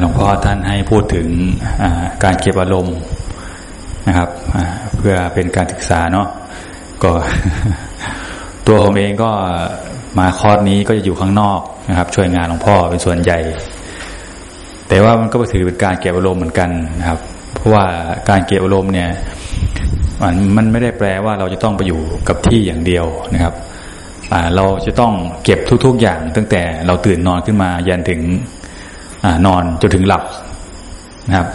หลวงพ่อท่านให้พูดถึงการเก็บอารมณ์นะครับเพื่อเป็นการศึกษาเนาะก็ ตัวผมเองก็มาคอร์สนี้ก็จะอยู่ข้างนอกนะครับ ช่วยงานหลวงพ่อเป็นส่วนใหญ่ แต่ว่ามันก็ถือเป็นการเก็บอารมณ์เหมือนกันนะครับ เพราะว่าการเก็บอารมณ์เนี่ยมันมันไม่ได้แปลว่าเราจะต้องไปอยู่กับที่อย่างเดียวนะครับเราจะต้องเก็บทุก ๆอย่างตั้งแต่เราตื่นนอนขึ้นมายันถึง อนอนจนถึงหลับนะครับ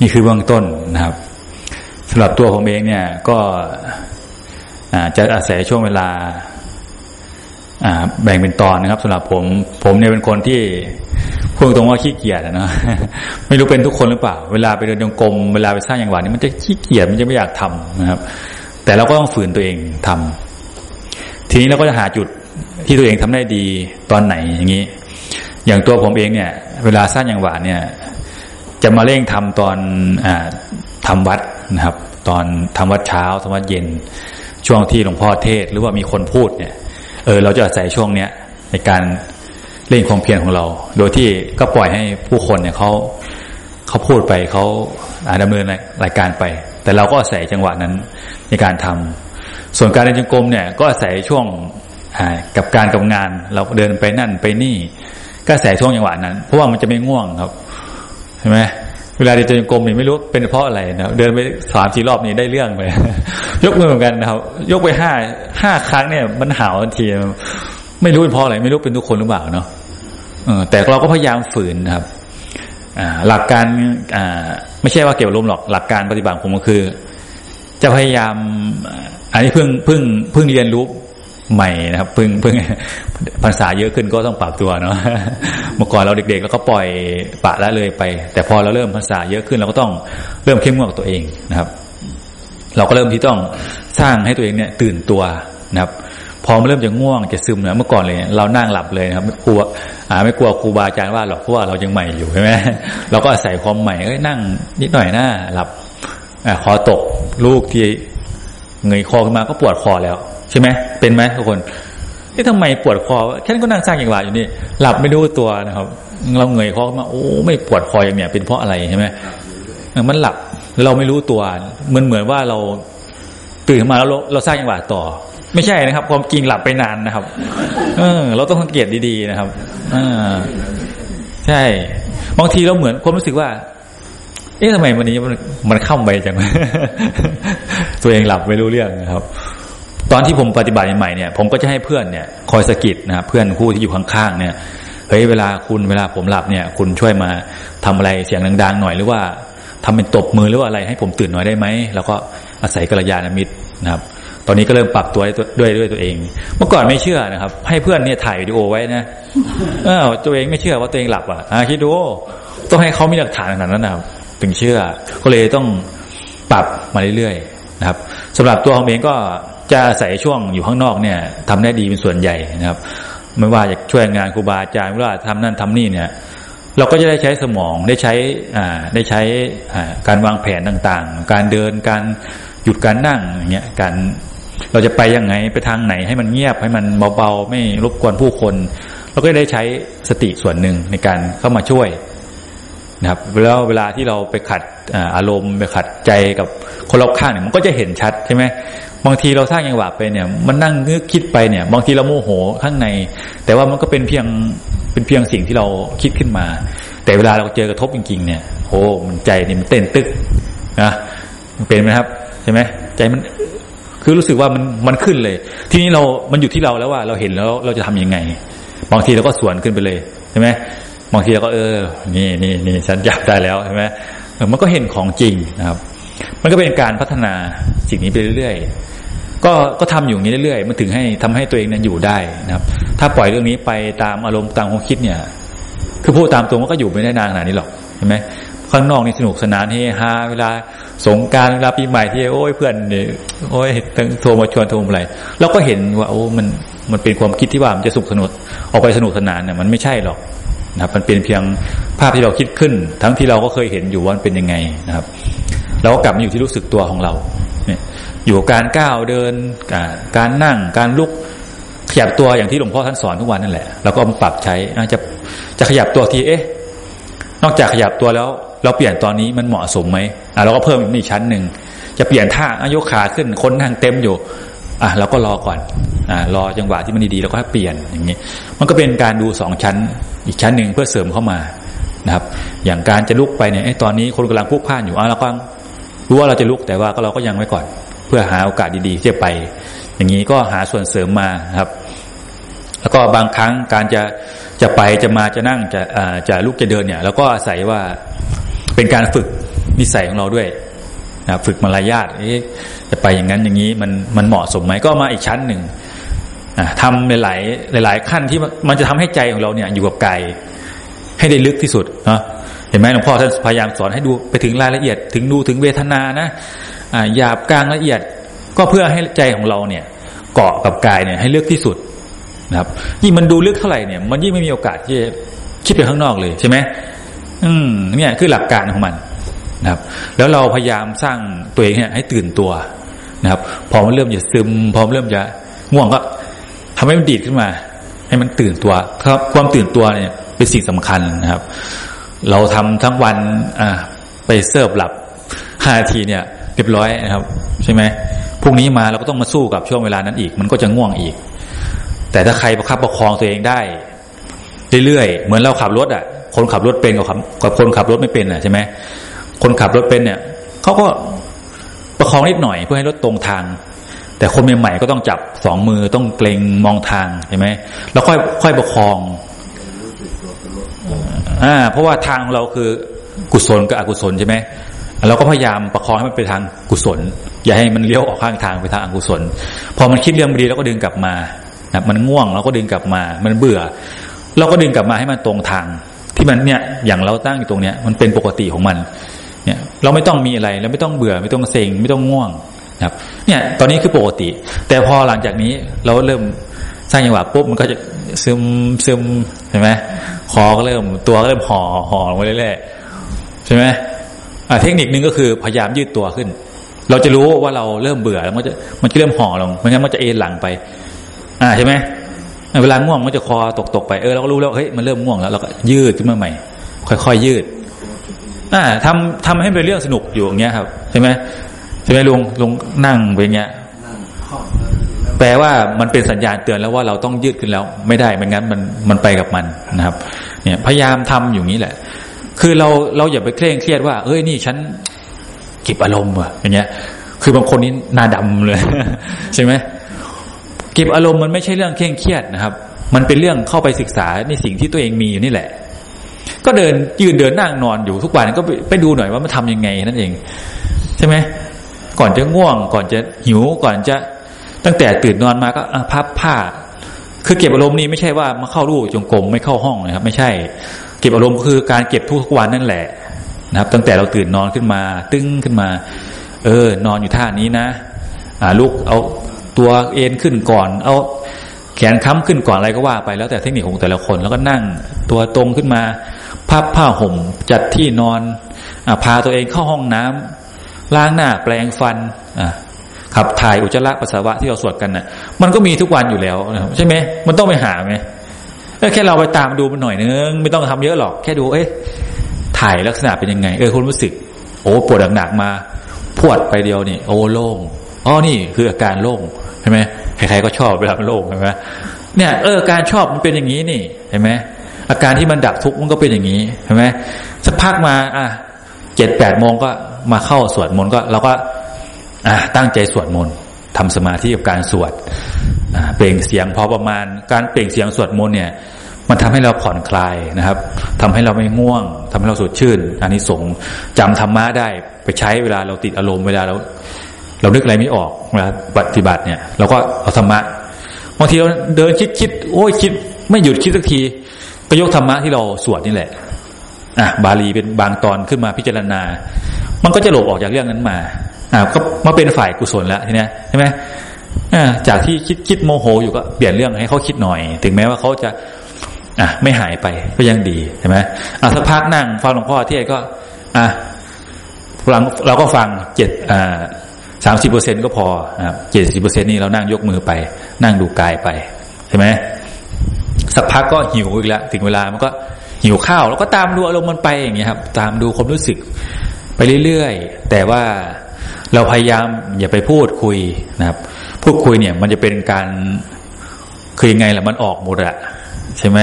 นี่คือเบื้องต้นนะครับสำหรับตัวผมเองเนี่ยก็จะอาศัยช่วงเวลาแบ่งเป็นตอนนะครับสำหรับผม ผมเนี่ยเป็นคนที่พูดตรงว่าขี้เกียจนะไม่รู้เป็นทุกคนหรือเปล่า เวลาไปเดินจงกรมเวลาไปสร้างอย่างหวานนี่มันจะขี้เกียจมันจะไม่อยากทำนะครับ แต่เราก็ต้องฝืนตัวเองทำทีนี้เราก็จะหาจุดที่ตัวเองทำได้ดีตอนไหนอย่างนี้ อย่างตัวผมเองเนี่ย เวลาสร้างอย่างหวานเนี่ย จะมาเร่งทำตอนอทำวัดนะครับ ตอนทำวัดเช้าทำวัดเย็น ช่วงที่หลวงพ่อเทศหรือว่ามีคนพูดเนี่ย เออ เราจะอาศัยช่วงเนี้ยในการเล่นความเพียรของเรา โดยที่ก็ปล่อยให้ผู้คนเนี่ยเขาเขาพูดไปเขาดำเนินรายการไป แต่เราก็อาศัยจังหวะนั้นในการทำส่วนการเดินจงกรมเนี่ย ก็อาศัยช่วงกับการกับงาน เราเดินไปนั่นไปนี่ ก็อาศัยช่วงจังหวะนั้น เพราะว่ามันจะไม่ง่วงครับใช่ไหมเวลาเดินจงกรมนี่ไม่รู้เป็นเพราะอะไรนะเดินไปสามสี่รอบนี่ได้เรื่องไปยกมือเหมือนกันนะครับ ยกไปห้าห้าครั้งเนี่ย มันหาวทันทีไม่รู้เป็นเพราะอะไรไม่รู้เป็นทุกคนหรือเปล่าเนาะแต่เราก็พยายามฝืนนะครับหลักการไม่ใช่ว่าเกี่ยวลมหรอกหลักการปฏิบัติผมก็คือ จะพยายาม อันนี้เพิ่งเพิ่งเพิ่งเรียนรู้ใหม่นะครับ เพิ่งเพิ่ง ภาษาเยอะขึ้นก็ต้องปรับตัวเนาะเมื่อก่อนเราเด็กๆก็ปล่อยปะละเลยไป แต่พอเราเริ่มภาษาเยอะขึ้นเราก็ต้องเริ่มเข้มงวดตัวเองนะครับ เราก็เริ่มที่ต้องสร้างให้ตัวเองเนี่ยตื่นตัวนะครับ พอมันเริ่มจะง่วงจะซึมเนี่ยเมื่อก่อนเลยเรานั่งหลับเลยนะครับไม่กลัวอ่าไม่กลัวครูบาอาจารย์ว่าหรอกเพราะว่าเรายังใหม่อยู่ใช่ไหมเราก็อาศัยความใหม่เอ้ยนั่งนิดหน่อยหน้าหลับอคอตกลูกที่เงยคอขึ้นมาก็ปวดคอแล้ว ใช่ไหมเป็นไหมทุกคน นี่ทำไมปวดคอแค่นั้นก็นั่งสร้างอย่างหวะอยู่นี่ หลับไม่รู้ตัวนะครับ เราเงยคอขึ้นมา โอ้ ไม่ปวดคออย่างเนี้ยเป็นเพราะอะไรใช่ไหมมันหลับเราไม่รู้ตัว เหมือนเหมือนว่าเราตื่นมาแล้วเราสร้างอย่างหวะต่อ ไม่ใช่นะครับ ความจริงหลับไปนานนะครับ เออ เราต้องสังเกตดีๆนะครับอใช่บางทีเราเหมือนความรู้สึกว่า เอ๊ะทำไมวันนี้มันมันเข้าไปจังตัวเองหลับไม่รู้เรื่องนะครับ ตอนที่ผมปฏิบัติใหม่เนี่ยผมก็จะให้เพื่อนเนี่ยคอยสะกิดนะครับเพื่อนคู่ที่อยู่ข้างๆเนี่ยเฮ้ยเวลาคุณเวลาผมหลับเนี่ย คุณช่วยมาทำอะไรเสียงดังๆหน่อยหรือว่าทำเป็นตบมือหรือว่าอะไรให้ผมตื่นหน่อยได้ไหมแล้วก็อาศัยกัลยาณมิตรนะครับ ตอนนี้ก็เริ่มปรับตัวด้วยด้วยตัวเอง เมื่อก่อนไม่เชื่อนะครับ ให้เพื่อนเนี่ยถ่ายวิดีโอไว้นะเออตัวเองไม่เชื่อว่าตัวเองหลับอะคิดดูต้องให้เขามีหลักฐานขนาดนั้นนะครับถึงเชื่อ ก็เลยต้องปรับมาเรื่อยๆนะครับสำหรับตัวผมเองก็ จะอาศัยช่วงอยู่ข้างนอกเนี่ยทำได้ดีเป็นส่วนใหญ่นะครับ ไม่ว่าจะช่วยงานครูบาอาจารย์ไม่ว่าทำนั่นทำนี่เนี่ย เราก็จะได้ใช้สมองได้ใช้อ่าได้ใช้อ่าการวางแผนต่างๆ การเดินการหยุดการนั่งอย่างเงี้ยการเราจะไปยังไงไปทางไหนให้มันเงียบให้มันเบาๆไม่รบกวนผู้คน เราก็ได้ใช้สติส่วนหนึ่งในการเข้ามาช่วยนะครับแล้วเวลาที่เราไปขัดอารมณ์ไปขัดใจกับคนรอบข้างเนี่ยมันก็จะเห็นชัดใช่ไหม บางทีเราสร้างยังหวะไปเนี่ย มันนั่งนึกคิดไปเนี่ย บางทีเราโมโหข้างใน แต่ว่ามันก็เป็นเพียงเป็นเพียงสิ่งที่เราคิดขึ้นมา แต่เวลาเราเจอกระทบจริง ๆ เนี่ยโอ้มันใจนี่มันเต้นตึกนะมันเป็นไหมครับใช่ไหมใจมันคือรู้สึกว่ามันมันขึ้นเลย ทีนี้เรา มันอยู่ที่เราแล้วว่าเราเห็นแล้วเราจะทํำยังไง บางทีเราก็สวนขึ้นไปเลยใช่ไหมบางทีเราก็เออ นี่นี่นี่ฉันจับได้แล้วใช่ไหมมันก็เห็นของจริงนะครับ มันก็เป็นการพัฒนาสิ่งนี้ไปเรื่อย ก็ก็ทำอยู่งนี้เรื่อยๆมันถึงให้ทำให้ตัวเองนั้นอยู่ได้นะครับ ถ้าปล่อยเรื่องนี้ไปตามอารมณ์ตามความคิดเนี่ย คือพูดตามตรงก็อยู่ไม่ได้นานขนาดนี้หรอกใช่ไหมข้างนอกนี่สนุกสนานเฮฮาเวลาสงการเวลาปีใหม่ที่โอ้ยเพื่อนเนี่ยโอ้ยตั้งโทรมาชวนโทรมาอะไรเราก็เห็นว่าโอ้มันมันเป็นความคิดที่ว่ามันจะสุขสนุกออกไปสนุกสนานเนี่ยมันไม่ใช่หรอกนะครับ มันเป็นเพียงภาพที่เราคิดขึ้น ทั้งที่เราก็เคยเห็นอยู่ว่ามันเป็นยังไงนะครับ เราก็กลับมาอยู่ที่รู้สึกตัวของเรา อยู่การก้าวเดินการการนั่งการลุกขยับตัวอย่างที่หลวงพ่อท่านสอนทุกวันนั่นแหละเราก็มาปรับใช้จะจะขยับตัวทีเอ๊ะ นอกจากขยับตัวแล้ว เราเปลี่ยนตอนนี้มันเหมาะสมไหมอะเราก็เพิ่มอีกชั้นหนึ่งจะเปลี่ยนท่าอายกขาขึ้นคนนั่งเต็มอยู่ อะเราก็รอก่อนอ่ารอจังหวะที่มันดีๆแล้วก็เปลี่ยนอย่างนี้ มันก็เป็นการดูสองชั้น อีกชั้นหนึ่งเพื่อเสริมเข้ามานะครับ อย่างการจะลุกไปเนี่ยตอนนี้คนกำลังพุกพ่านอยู่อะเราก็ รู้ว่าเราจะลุกแต่ว่าก็เราก็ยังไว้ก่อน เพื่อหาโอกาสดีๆที่จะไป อย่างนี้ก็หาส่วนเสริมมาครับ แล้วก็บางครั้งการจะจะไปจะมาจะนั่งจะจะลุกจะเดินเนี่ยเราก็อาศัยว่าเป็นการฝึกนิสัยของเราด้วยนะฝึกมารยาทจะไปอย่างนั้นอย่างนี้มันมันเหมาะสมไหมก็มาอีกชั้นหนึ่งทำในหลายหลายขั้นที่มันจะทำให้ใจของเราเนี่ยอยู่กับกายให้ได้ลึกที่สุดเนาะ เห็นไหมหลวงพ่อท่านพยายามสอนให้ดูไปถึงรายละเอียด ถึงดูถึงเวทนานะอ่าหยาบกลางละเอียด ก็เพื่อให้ใจของเราเนี่ย เกาะกับกายเนี่ยให้ลึกที่สุดนะครับ ยิ่งมันดูลึกเท่าไหร่เนี่ย มันยิ่งไม่มีโอกาสที่จะคิดไปข้างนอกเลยใช่ไหมอืมเนี่ยคือหลักการของมันนะครับ แล้วเราพยายามสร้างตัวเองเนี่ยให้ตื่นตัวนะครับ พอมันเริ่มจะซึม พอมันเริ่มจะง่วงก็ทำให้มันดีดขึ้นมา ให้มันตื่นตัวครับ ความตื่นตัวเนี่ยเป็นสิ่งสำคัญนะครับ เราทำทั้งวันอ่าไปเสิร์ฟหลับห้านาทีเนี่ยเรียบร้อยนะครับ ใช่ไหมพรุ่งนี้มาเราก็ต้องมาสู้กับช่วงเวลานั้นอีก มันก็จะง่วงอีก แต่ถ้าใครประคับประคองตัวเองได้ เรื่อยๆเหมือนเราขับรถอะ คนขับรถเป็นกับกับคนขับรถไม่เป็นอะใช่ไหมคนขับรถเป็นเนี่ยเขาก็ประคองนิดหน่อยเพื่อให้รถตรงทาง แต่คนใหม่ๆก็ต้องจับสองมือต้องเกรงมองทางเห็นไหมแล้วค่อยค่อยประคอง อ่าเพราะว่าทางเราคือกุศลกับอกุศลใช่ไหมเราก็พยายามประคองให้มันไปทางกุศล อย่าให้มันเลี้ยวออกข้างทางไปทางอกุศล พอมันคิดเรื่องไม่ดีเราก็ดึงกลับมานะมันง่วงเราก็ดึงกลับมา มันเบื่อ เราก็ดึงกลับมาให้มันตรงทาง ที่มันเนี่ยอย่างเราตั้งอยู่ตรงเนี้ยมันเป็นปกติของมัน เนี่ย เราไม่ต้องมีอะไรเราไม่ต้องเบื่อ ไม่ต้องเซ็งไม่ต้องง่วงนะครับ เนี่ย ตอนนี้คือปกติ แต่พอหลังจากนี้เราเริ่ม สร้างจังหวะปุ๊บมันก็จะซึมซึมใช่ไหมคอก็เริ่มตัวก็เริ่มห่อห่อลงไปเรื่อยๆใช่ไหมเทคนิคนึงก็คือพยายามยืดตัวขึ้น เราจะรู้ว่าเราเริ่มเบื่อแล้วมันจะมันจะเริ่มห่อลงไม่งั้นมันจะเอ็นหลังไป อ่าใช่ไหมเวลาง่วงมันจะคอตกตกไปเออเราก็รู้แล้วเฮ้ยมันเริ่มง่วงแล้วเราก็ยืดขึ้นมาใหม่ ค่อยๆยืด อ่าทำทำให้เป็นเรื่องสนุกอยู่อย่างเงี้ยครับใช่ไหมใช่ไหมลุงลุงนั่งไปเงี้ย แปลว่ามันเป็นสัญญาณเตือนแล้วว่าเราต้องยืดขึ้นแล้ว ไม่ได้ไม่งั้นมันมันไปกับมันนะครับ เนี่ยพยายามทำอยู่นี้แหละ คือเราเราอย่าไปเคร่งเครียดว่า เอ้ยนี่ฉันเก็บอารมณ์อะอย่างเงี้ย คือบางคนนี้หน้าดำเลย ใช่ไหมเก็บอารมณ์มันไม่ใช่เรื่องเคร่งเครียดนะครับ มันเป็นเรื่องเข้าไปศึกษาในสิ่งที่ตัวเองมีอยู่นี่แหละ ก็เดินยืนเดินนั่งนอนอยู่ทุกวันก็ไปดูหน่อยว่ามันทำยังไงนั่นเอง ใช่ไหมก่อนจะง่วง ก่อนจะหิวก่อนจะ ตั้งแต่ตื่นนอนมาก็พับผ้า คือเก็บอารมณ์นี้ไม่ใช่ว่ามาเข้ารูจงกรมไม่เข้าห้องนะครับ ไม่ใช่ เก็บอารมณ์คือการเก็บทุกวันนั่นแหละนะครับ ตั้งแต่เราตื่นนอนขึ้นมา ตึ้งขึ้นมา เออ นอนอยู่ท่านี้นะ อ่าลุกเอาตัวเอ็นขึ้นก่อน เอาแขนค้ำขึ้นก่อนอะไรก็ว่าไปแล้วแต่เทคนิคของแต่ละคน แล้วก็นั่งตัวตรงขึ้นมาพับผ้าห่มจัดที่นอนอพาตัวเองเข้าห้องน้ำล้างหน้าแปลงฟันอ่ ขับถ่ายอุจจาระปัสสาวะที่เราสวดกันนะ่ะ มันก็มีทุกวันอยู่แล้วใช่ไหมมันต้องไปหาไหมแค่เราไปตามดูมันหน่อยนึงไม่ต้องทำเยอะหรอก แค่ดูเอ๊ะถ่ายลักษณะเป็นยังไง เออคุณรู้สึก โอ้ปวดหนักๆมา พวดไปเดียวนี่ โอ้โล่งอ๋อนี่คืออาการโล่งใช่ไหมใครๆก็ชอบเวลามันโล่งใช่ไหมเนี่ยเออการชอบมันเป็นอย่างนี้นี่เห็นไหมอาการที่มันดับทุกข์มันก็เป็นอย่างนี้เห็นไหมสักพักมา อะเจ็ดแปดโมงก็มาเข้าสวดมนต์ก็เราก็ ตั้งใจสวดมนต์ทำสมาธิกับการสวดเปล่งเสียงพอประมาณการเปล่งเสียงสวดมนต์เนี่ย มันทำให้เราผ่อนคลายนะครับทำให้เราไม่ง่วงทำให้เราสดชื่นอันนี้สงจำธรรมะได้ไปใช้เวลาเราติดอารมณ์เวลาเราเรานึกอะไรไม่ออกเวลาปฏิบัติเนี่ยเราก็เอาธรรมะบางทีเราเดินคิดคิดโอ้ยคิด ไม่หยุดคิดสักที ก็ยกธรรมะที่เราสวดนี่แหละอะบาลีเป็นบางตอนขึ้นมาพิจารณา มันก็จะหลบออกจากเรื่องนั้นมา อ่าก็มาเป็นฝ่ายกุศลแล้วทีนี้ใช่ไหมจากที่คิดคิดโมโหอยู่ก็เปลี่ยนเรื่องให้เขาคิดหน่อย ถึงแม้ว่าเขาจะ อะไม่หายไปก็ยังดีใช่ไหมอะสักพักนั่งฟังหลวงพ่อเที่ก็ อะหลังเราก็ฟังเจ็ดอ่าสามสิบเปอร์เซ็นก็พอนะครับเจ็ดสิบเปอร์เซ็นนี่เรานั่งยกมือไป นั่งดูกายไปใช่ไหมสักพักก็หิวอีกแล้วถึงเวลามันก็หิวข้าวเราก็ตามดูอารมณ์มันไปอย่างเงี้ยครับ ตามดูความรู้สึกไปเรื่อยๆแต่ว่า เราพยายามอย่าไปพูดคุยนะครับ พูดคุยเนี่ยมันจะเป็นการคือยังไงล่ะมันออกหมดอะใช่ไหม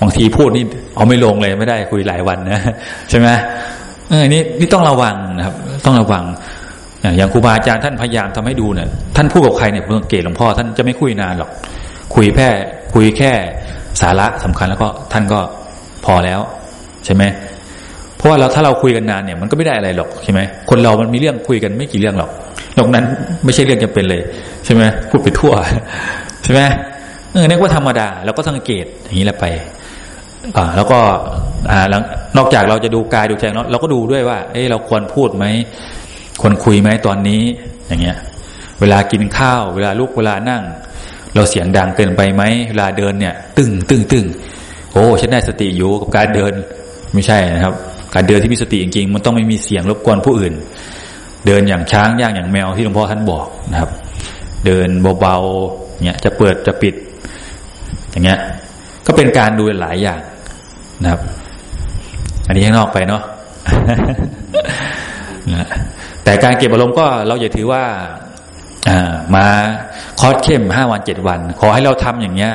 บางทีพูดนี่เอาไม่ลงเลยไม่ได้คุยหลายวันนะใช่ไหมเออนี่นี่ต้องระวังนะครับ ต้องระวังอย่างครูบาอาจารย์ท่านพยายามทำให้ดูเนี่ยท่านพูดกับใครเนี่ยผมสังเกตหลวงพ่อท่านจะไม่คุยนานหรอก คุยแค่คุยแค่สาระสำคัญแล้วก็ท่านก็พอแล้ว ใช่ไหม ราะว่าเราถ้าเราคุยกันนานเนี่ยมันก็ไม่ได้อะไรหรอกใช่ไหมคนเรามันมีเรื่องคุยกันไม่กี่เรื่องหรอกนอกนั้นไม่ใช่เรื่องจำเป็นเลย ใช่ไหมพูดไปทั่วใช่ไหมเออนี่ว่าธรรมดาเราก็สังเกตอย่างนี้แหละไปอ่าแล้วก็อ่าแล้วนอกจากเราจะดูกายดูใจเราก็ดูด้วยว่า เอ้เราควรพูดไหมควรคุยไหมตอนนี้ อย่างเงี้ย เวลากินข้าว เวลาลุกเวลานั่ง เราเสียงดังเกินไปไหมเวลาเดินเนี่ย ตึงตึงตึงโอ้ฉันได้สติอยู่กับการเดินไม่ใช่นะครับ การเดินที่มีสติจริงๆมันต้องไม่มีเสียงรบกวนผู้อื่น เดินอย่างช้างย่างอย่างแมวที่หลวงพ่อท่านบอกนะครับ เดินเบาๆเนี่ยจะเปิดจะปิด อย่างเงี้ย ก็เป็นการดูหลายอย่างนะครับ อันนี้ข้างนอกไปเนาะแต่การเก็บอารมณ์ก็เราอย่าถือว่าอ่ามาคอร์สเข้มห้าวันเจ็ดวัน ขอให้เราทำอย่างเงี้ย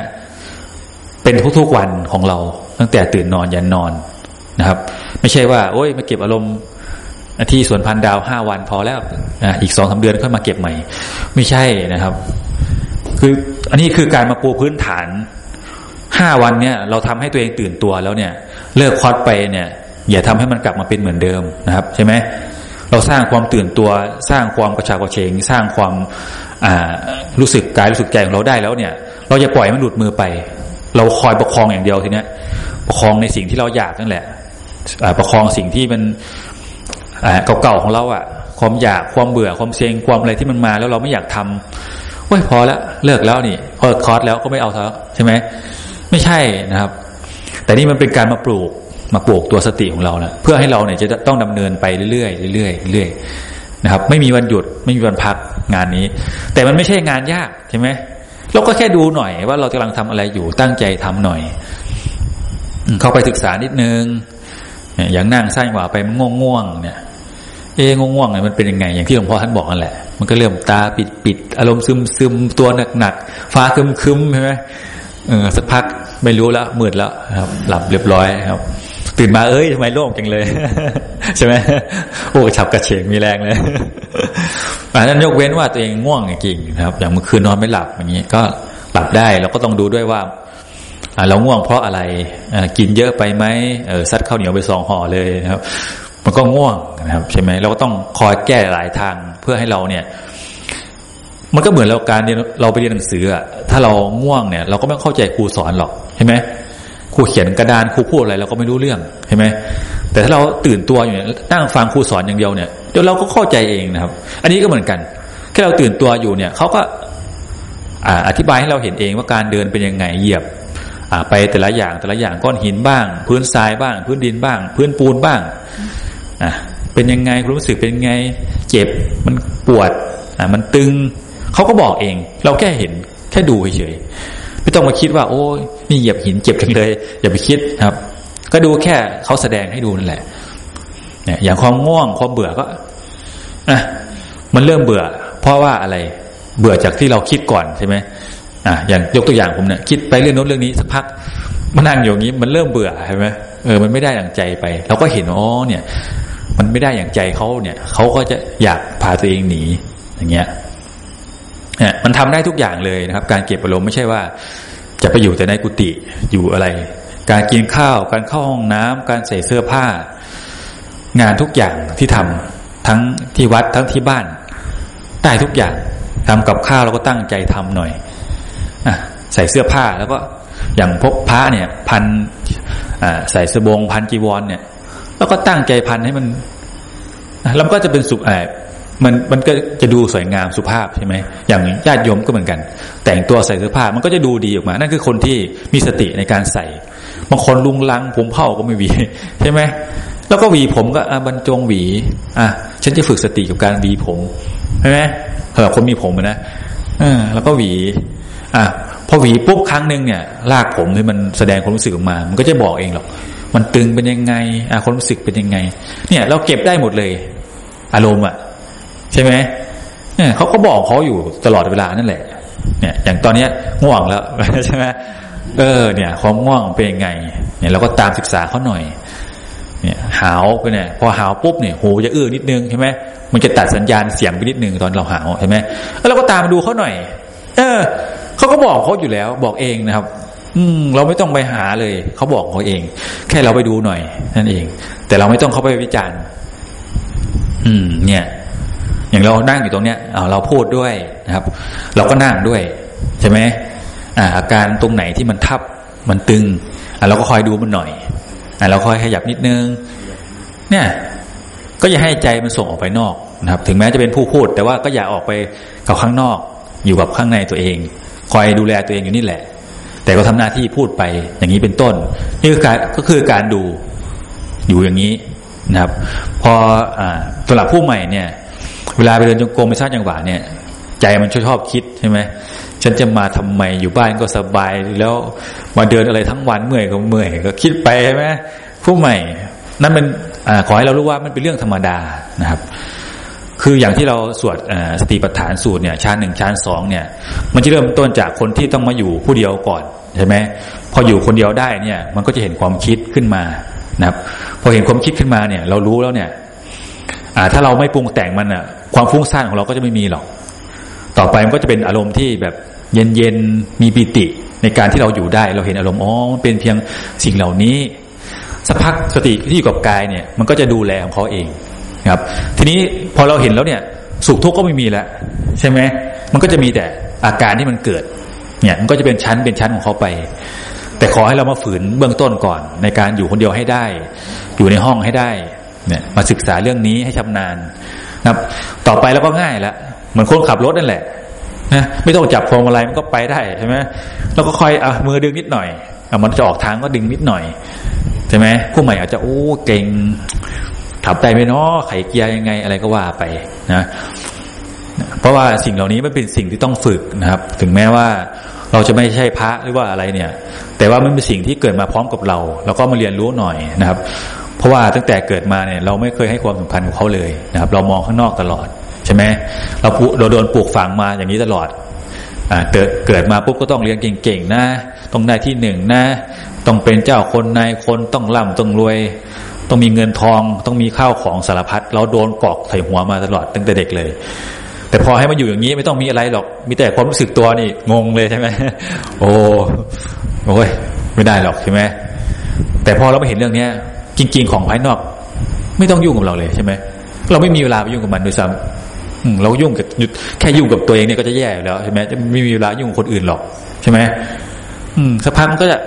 เป็นทุกๆวันของเรา ตั้งแต่ตื่นนอนยันนอน นะครับ ไม่ใช่ว่าโอ้ยมาเก็บอารมณ์ที่สวนพันดาวห้าวันพอแล้วอีกสองสาเดือนค่อยมาเก็บใหม่ ไม่ใช่นะครับ คืออันนี้คือการมาปูพื้นฐานห้าวันเนี่ย เราทำให้ตัวเองตื่นตัวแล้วเนี่ย เลิกคอร์สไปเนี่ย อย่าทำให้มันกลับมาเป็นเหมือนเดิมนะครับ ใช่ไหมเราสร้างความตื่นตัวสร้างความกระฉับกระเฉง สร้างความอ่ารู้สึกกายรู้สึกใจของเราได้แล้วเนี่ย เราจะปล่อยมันหลุดมือไป เราคอยประคองอย่างเดียวทีเนี้ยประคองในสิ่งที่เราอยากนั่นแหละ ประคองสิ่งที่มันเก่าๆของเราอะความอยากความเบื่อความเซ็งความอะไรที่มันมา แล้วเราไม่อยากทำว้ยพอแล้วเลิกแล้วนี่พอคอร์สแล้วก็ไม่เอาเถอะใช่ไหมไม่ใช่นะครับ แต่นี่มันเป็นการมาปลูกมาปลูกตัวสติของเรานะเพื่อให้เราเนี่ยจะต้องดำเนินไปเรื่อยๆเรื่อยๆเรื่อยๆนะครับ ไม่มีวันหยุดไม่มีวันพักงานนี้ แต่มันไม่ใช่งานยากใช่ไหมเราก็แค่ดูหน่อยว่าเรากำลังทำอะไรอยู่ตั้งใจทำหน่อย เข้าไปศึกษานิดนึง อย่างนั่งสร้างหวาไปมันง่วงง่วงเนี่ย เอ๊ง่วงเนี่ยมันเป็นยังไง อย่างที่หลวงพ่อท่านบอกนั่นแหละ มันก็เริ่มตาปิดปิดอารมณ์ซึมซึมตัวหนักหนักฟ้าคึมคึมใช่ไหมเออสักพักไม่รู้แล้วมืดแล้วครับ หลับเรียบร้อยครับ ตื่นมาเอ้ยทำไมโล่งจังเลย ใช่ไหมโอ้ฉับกระเฉงมีแรงเลยอันนั้นยกเว้นว่าตัวเองง่วงจริงครับ อย่างเมื่อคืนนอนไม่หลับอย่างนี้ก็หลับได้เราก็ต้องดูด้วยว่า เราง่วงเพราะอะไรกินเยอะไปไหมซัดข้าวเหนียวไปสองห่อเลยนะครับ มันก็ง่วงนะครับ ใช่ไหมเราก็ต้องคอยแก้หลายทางเพื่อให้เราเนี่ย มันก็เหมือนเราการเรียนเราไปเรียนหนังสืออะถ้าเราง่วงเนี่ย เราก็ไม่เข้าใจครูสอนหรอกใช่ไหมครูเขียนกระดานครูพูดอะไรเราก็ไม่รู้เรื่องใช่ไหมแต่ถ้าเราตื่นตัวอยู่เนี่ยนั่งฟังครูสอนอย่างเดียวเนี่ยเดี๋ยวเราก็เข้าใจเองนะครับ อันนี้ก็เหมือนกันแค่เราตื่นตัวอยู่เนี่ยเขาก็อธิบายให้เราเห็นเองว่าการเดินเป็นยังไงเหยียบ ไปแต่ละอย่างแต่ละอย่างก้อนหินบ้าง พื้นทรายบ้าง พื้นดินบ้าง พื้นปูนบ้างอะเป็นยังไงรู้สึกเป็นไง เจ็บมันปวดอะมันตึงเขาก็บอกเอง เราแค่เห็นแค่ดูเฉยๆไม่ต้องมาคิดว่า โอ้ยนี่เหยียบหินเจ็บจังเลย อย่าไปคิดครับ ก็ดูแค่เขาแสดงให้ดูนั่นแหละเนี่ยอย่างความง่วงความเบื่อก็อะมันเริ่มเบื่อ เพราะว่าอะไรเบื่อจากที่เราคิดก่อนใช่ไหม อะอย่างยกตัวอย่างผมเนี่ยคิดไปเรื่องโน้นเรื่องนี้สักพักมานั่งอยู่างนี้มันเริ่มเบื่อใช่ไหมเออมันไม่ได้อย่างใจไปเราก็เห็นอ๋อเนี่ย มันไม่ได้อย่างใจเขาเนี่ยเขาก็จะอยากพาตัวเองหนีอย่างเงี้ยเนี่ยมันทำได้ทุกอย่างเลยนะครับ การเก็บอารมณ์ไม่ใช่ว่า จะไปอยู่แต่ในกุฏิอยู่อะไร การกินข้าว การเข้าห้องน้ำการใส่เสื้อผ้า งานทุกอย่างที่ทำทั้งที่วัดทั้งที่บ้านได้ทุกอย่างทำกับข้าวเราก็ตั้งใจทำหน่อย ใส่เสื้อผ้าแล้วก็อย่างพกพระเนี่ย พันใส่สบงพันจีวรเนี่ย แล้วก็ตั้งใจพันให้มันแล้วก็จะเป็นสุขแอบมันมันก็จะดูสวยงามสุภาพใช่ไหมอย่างญาติโยมก็เหมือนกัน แต่งตัวใส่เสื้อผ้ามันก็จะดูดีออกมา นั่นคือคนที่มีสติในการใส่บางคนลุงลังผมเผ่าก็ไม่หวี ใช่ไหมแล้วก็หวีผมก็บรรจงหวี อะฉันจะฝึกสติกับการหวีผมใช่ไหมเออคนมีผมนะเออแล้วก็หวี อะพอหวีปุ๊บครั้งหนึ่งเนี่ยลากผมที่มันแสดงความรู้สึกออกมา มันก็จะบอกเองหรอก มันตึงเป็นยังไงอาความรู้สึกเป็นยังไง เนี่ย เราเก็บได้หมดเลย อารมณ์อะ ใช่ไหมเนี่ยเขาก็บอกเขาอยู่ตลอดเวลานั่นแหละ เนี่ย อย่างตอนเนี้ยง่วงแล้วใช่ไหมเออ เนี่ย ความง่วงเป็นยังไง เนี่ยเราก็ตามศึกษาเขาหน่อย เนี่ย หาวไปเนี่ย พอหาวปุ๊บเนี่ยหูจะอื้อนิดนึงใช่ไหมมันจะตัดสัญญาณเสียงไปนิดนึงตอนเราหาวใช่ไหมแล้วเราก็ตามมาดูเขาหน่อย เออ เขาก็บอกเขาอยู่แล้ว บอกเองนะครับ อืม เราไม่ต้องไปหาเลย เขาบอกเขาเอง แค่เราไปดูหน่อยนั่นเอง แต่เราไม่ต้องเข้าไปวิจารณ์ อืม เนี่ย อย่างเรานั่งอยู่ตรงเนี้ยเราพูดด้วยนะครับ เราก็นั่งด้วยใช่ไหมอ่า อาการตรงไหนที่มันทับมันตึงอ่าเราก็คอยดูมันหน่อยอ่าเราคอยขยับนิดนึง เนี่ย ก็อย่าให้ใจมันส่งออกไปนอกนะครับ ถึงแม้จะเป็นผู้พูด แต่ว่าก็อย่าออกไปกับข้างนอก อยู่กับข้างในตัวเอง คอยดูแลตัวเองอยู่นี่แหละ แต่ก็ทำหน้าที่พูดไปอย่างนี้เป็นต้น นี่คือการก็คือการดูอยู่อย่างนี้นะครับ พออ่าสำหรับผู้ใหม่เนี่ย เวลาไปเดินจงกรมไปสร้างจังหวะเนี่ย ใจมันชอบชอบคิดใช่ไหมฉันจะมาทำไมอยู่บ้านก็สบายแล้วมาเดินอะไรทั้งวันเมื่อยก็เมื่อยก็คิดไปใช่ไหมผู้ใหม่ นั่นเป็นอขอให้เรารู้ว่ามันเป็นเรื่องธรรมดานะครับ คืออย่างที่เราสวดสติปัฏฐานสูตรเนี่ยชั้นหนึ่งชั้นสองเนี่ย มันจะเริ่มต้นจากคนที่ต้องมาอยู่ผู้เดียวก่อนใช่ไหมพออยู่คนเดียวได้เนี่ย มันก็จะเห็นความคิดขึ้นมานะครับ พอเห็นความคิดขึ้นมาเนี่ย เรารู้แล้วเนี่ยอ่าถ้าเราไม่ปรุงแต่งมันอะ ความฟุ้งซ่านของเราก็จะไม่มีหรอก ต่อไปมันก็จะเป็นอารมณ์ที่แบบเย็นๆมีปิติในการที่เราอยู่ได้ เราเห็นอารมณ์อ๋อมันเป็นเพียงสิ่งเหล่านี้สักพักสติที่อยู่กับกายเนี่ย มันก็จะดูแลของเขาเอง ครับ ทีนี้พอเราเห็นแล้วเนี่ยสุขทุกข์ก็ไม่มีแล้วใช่ไหมมันก็จะมีแต่อาการที่มันเกิด เนี่ยมันก็จะเป็นชั้นเป็นชั้นของเขาไป แต่ขอให้เรามาฝืนเบื้องต้นก่อน ในการอยู่คนเดียวให้ได้ อยู่ในห้องให้ได้ เนี่ยมาศึกษาเรื่องนี้ให้ชำนาญนะครับ ต่อไปแล้วก็ง่ายแล้วเหมือนคนขับรถนั่นแหละนะไม่ต้องจับพวงมาลัยมันก็ไปได้ใช่ไหมเราก็คอยอะมือดึงนิดหน่อยอะมันจะออกทางก็ดึงนิดหน่อยใช่ไหมผู้ใหม่อาจจะโอ้เก่ง ขับได้ไหมเนาะไขเกียร์ยังไงอะไรก็ว่าไปนะเพราะว่าสิ่งเหล่านี้มันเป็นสิ่งที่ต้องฝึกนะครับ ถึงแม้ว่าเราจะไม่ใช่พระหรือว่าอะไรเนี่ย แต่ว่ามันเป็นสิ่งที่เกิดมาพร้อมกับเราเราก็มาเรียนรู้หน่อยนะครับ เพราะว่าตั้งแต่เกิดมาเนี่ย เราไม่เคยให้ความสำคัญกับเขาเลยนะครับ เรามองข้างนอกตลอดใช่ไหมเราเราโดนปลูกฝังมาอย่างนี้ตลอดอ่าเกิดเกิดมาปุ๊บก็ต้องเรียนเก่งๆนะ ต้องได้ที่หนึ่งนะ ต้องเป็นเจ้าคนนายคนต้องร่ำต้องรวย ต้องมีเงินทอง ต้องมีข้าวของสารพัดเราโดนกอกใส่หัวมาตลอดตั้งแต่เด็กเลย แต่พอให้มาอยู่อย่างนี้ไม่ต้องมีอะไรหรอก มีแต่ความรู้สึกตัวนี่งงเลยใช่ไหมโอ้โอ้ยไม่ได้หรอกใช่ไหมแต่พอเราไปเห็นเรื่องเนี้ย จริง ๆ ของภายนอก ไม่ต้องยุ่งกับเราเลยใช่ไหมเราไม่มีเวลาไปยุ่งกับมันด้วยซ้ำเรายุ่งกับแค่ยุ่งกับตัวเองเนี่ยก็จะแย่แล้วใช่ไหมจะไม่มีเวลายุ่งกับคนอื่นหรอกใช่ไหมอืมสักพักมันก็จะ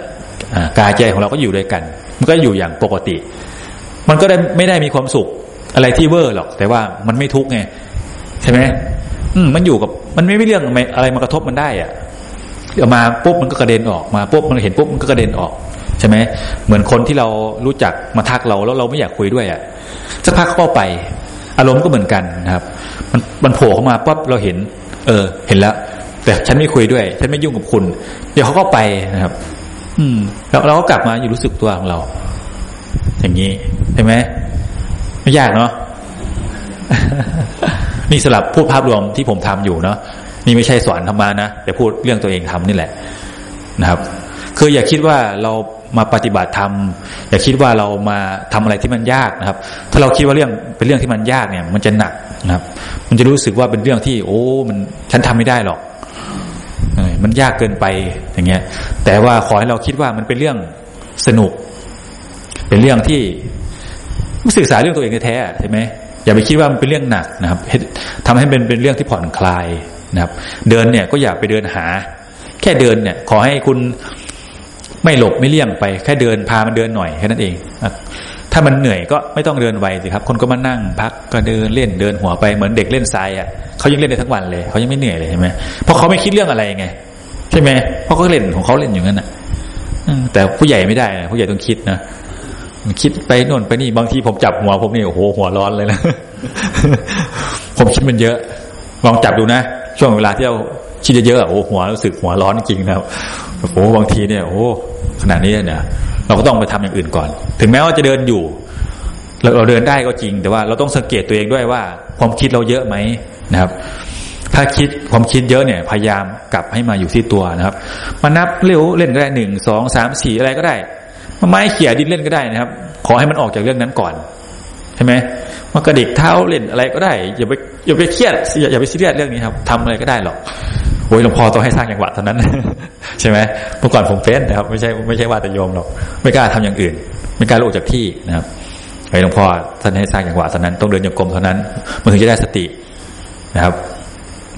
กายใจของเราก็อยู่ด้วยกัน มันก็อยู่อย่างปกติ มันก็ได้ไม่ได้มีความสุขอะไรที่เวอร์หรอก แต่ว่ามันไม่ทุกข์ไงใช่ไหมอืมมันอยู่กับมันไม่มีเรื่องอะไรมากระทบมันได้อะเอามาปุ๊บมันก็กระเด็นออกมาปุ๊บมันเห็นปุ๊บมันก็กระเด็นออกใช่ไหมเหมือนคนที่เรารู้จักมาทักเราแล้วเราไม่อยากคุยด้วยอะสักพักเข้าไป อารมณ์ก็เหมือนกันนะครับ มันมันโผล่เข้ามาปุ๊บเราเห็น เออ เห็นแล้ว แต่ฉันไม่คุยด้วย ฉันไม่ยุ่งกับคุณ เดี๋ยวเขาก็ไปนะครับ อืมแล้วเราก็กลับมาอยู่รู้สึกตัวของเรา อย่างนี้ใช่ไหมไม่ยากเนาะนี่สลับพูดภาพรวมที่ผมทำอยู่เนาะนี่ไม่ใช่สอนธรรมานะแต่พูดเรื่องตัวเองทำนี่แหละนะครับ คืออย่าคิดว่าเรามาปฏิบัติธรรมอย่าคิดว่าเรามาทำอะไรที่มันยากนะครับ ถ้าเราคิดว่าเรื่องเป็นเรื่องที่มันยากเนี่ย มันจะหนักนะครับ มันจะรู้สึกว่าเป็นเรื่องที่ โอ้ มันฉันทำไม่ได้หรอกมันยากเกินไปอย่างเงี้ย แต่ว่าขอให้เราคิดว่ามันเป็นเรื่องสนุก เป็นเรื่องที่ศึกษาเรื่องตัวเองแท้ใช่ไหมอย่าไปคิดว่ามันเป็นเรื่องหนักนะครับทำให้เป็นเป็นเรื่องที่ผ่อนคลายนะครับ เดินเนี่ยก็อย่าไปเดินหา แค่เดินเนี่ย ขอให้คุณไม่หลบไม่เลี่ยงไปแค่เดินพามันเดินหน่อยแค่นั้นเองถ้ามันเหนื่อยก็ไม่ต้องเดินไวสิครับ คนก็มานั่งพักก็เดินเล่นเดินหัวไปเหมือนเด็กเล่นทรายอะเขายังเล่นได้ทั้งวันเลยเขายังไม่เหนื่อยเลยใช่ไหมเพราะเขาไม่คิดเรื่องอะไรไงใช่ไหมเพราะเขาเล่นของเขาเล่นอย่างนั้นอะแต่ผู้ใหญ่ไม่ได้นะผู้ใหญ่ต้องคิดนะ คิดไปโน่นไปนี่บางทีผมจับหัวผมนี่โอ้โหหัวร้อนเลยนะ ผมคิดมันเยอะ ลองจับดูนะ ช่วงเวลาที่เราคิดเยอะๆโอ้หัวรู้สึกหัวร้อนจริงนะครับโอ้บางทีเนี่ย โอ้ขนาดนี้เนี่ย เราก็ต้องไปทำอย่างอื่นก่อน ถึงแม้ว่าจะเดินอยู่เราเราเดินได้ก็จริง แต่ว่าเราต้องสังเกตตัวเองด้วยว่า ความคิดเราเยอะไหมนะครับ ถ้าคิดความคิดเยอะเนี่ย พยายามกลับให้มาอยู่ที่ตัวนะครับ มานับเร็วเล่นก็ได้หนึ่งสองสามสี่อะไรก็ได้ ไม้เขี่ยดินเล่นก็ได้นะครับ ขอให้มันออกจากเรื่องนั้นก่อนใช่ไหมมากระดิกเท้าเล่นอะไรก็ได้อย่าไปอย่าไปเครียดอย่าไปซีเรียสเรื่องนี้ครับทำอะไรก็ได้หรอกโอ้ยหลวงพ่อต้องให้สร้างจังหวะเท่านั้น ใช่ไหมเมื่อก่อนผมเฟ้นนะครับ ไม่ใช่ไม่ใช่ว่าแต่โยมหรอกไม่กล้าทำอย่างอื่น ไม่กล้าลุกจากที่นะครับไอ้หลวงพ่อท่านให้สร้างจังหวะเท่านั้นต้องเดินโยกลมเท่านั้น มันถึงจะได้สตินะครับ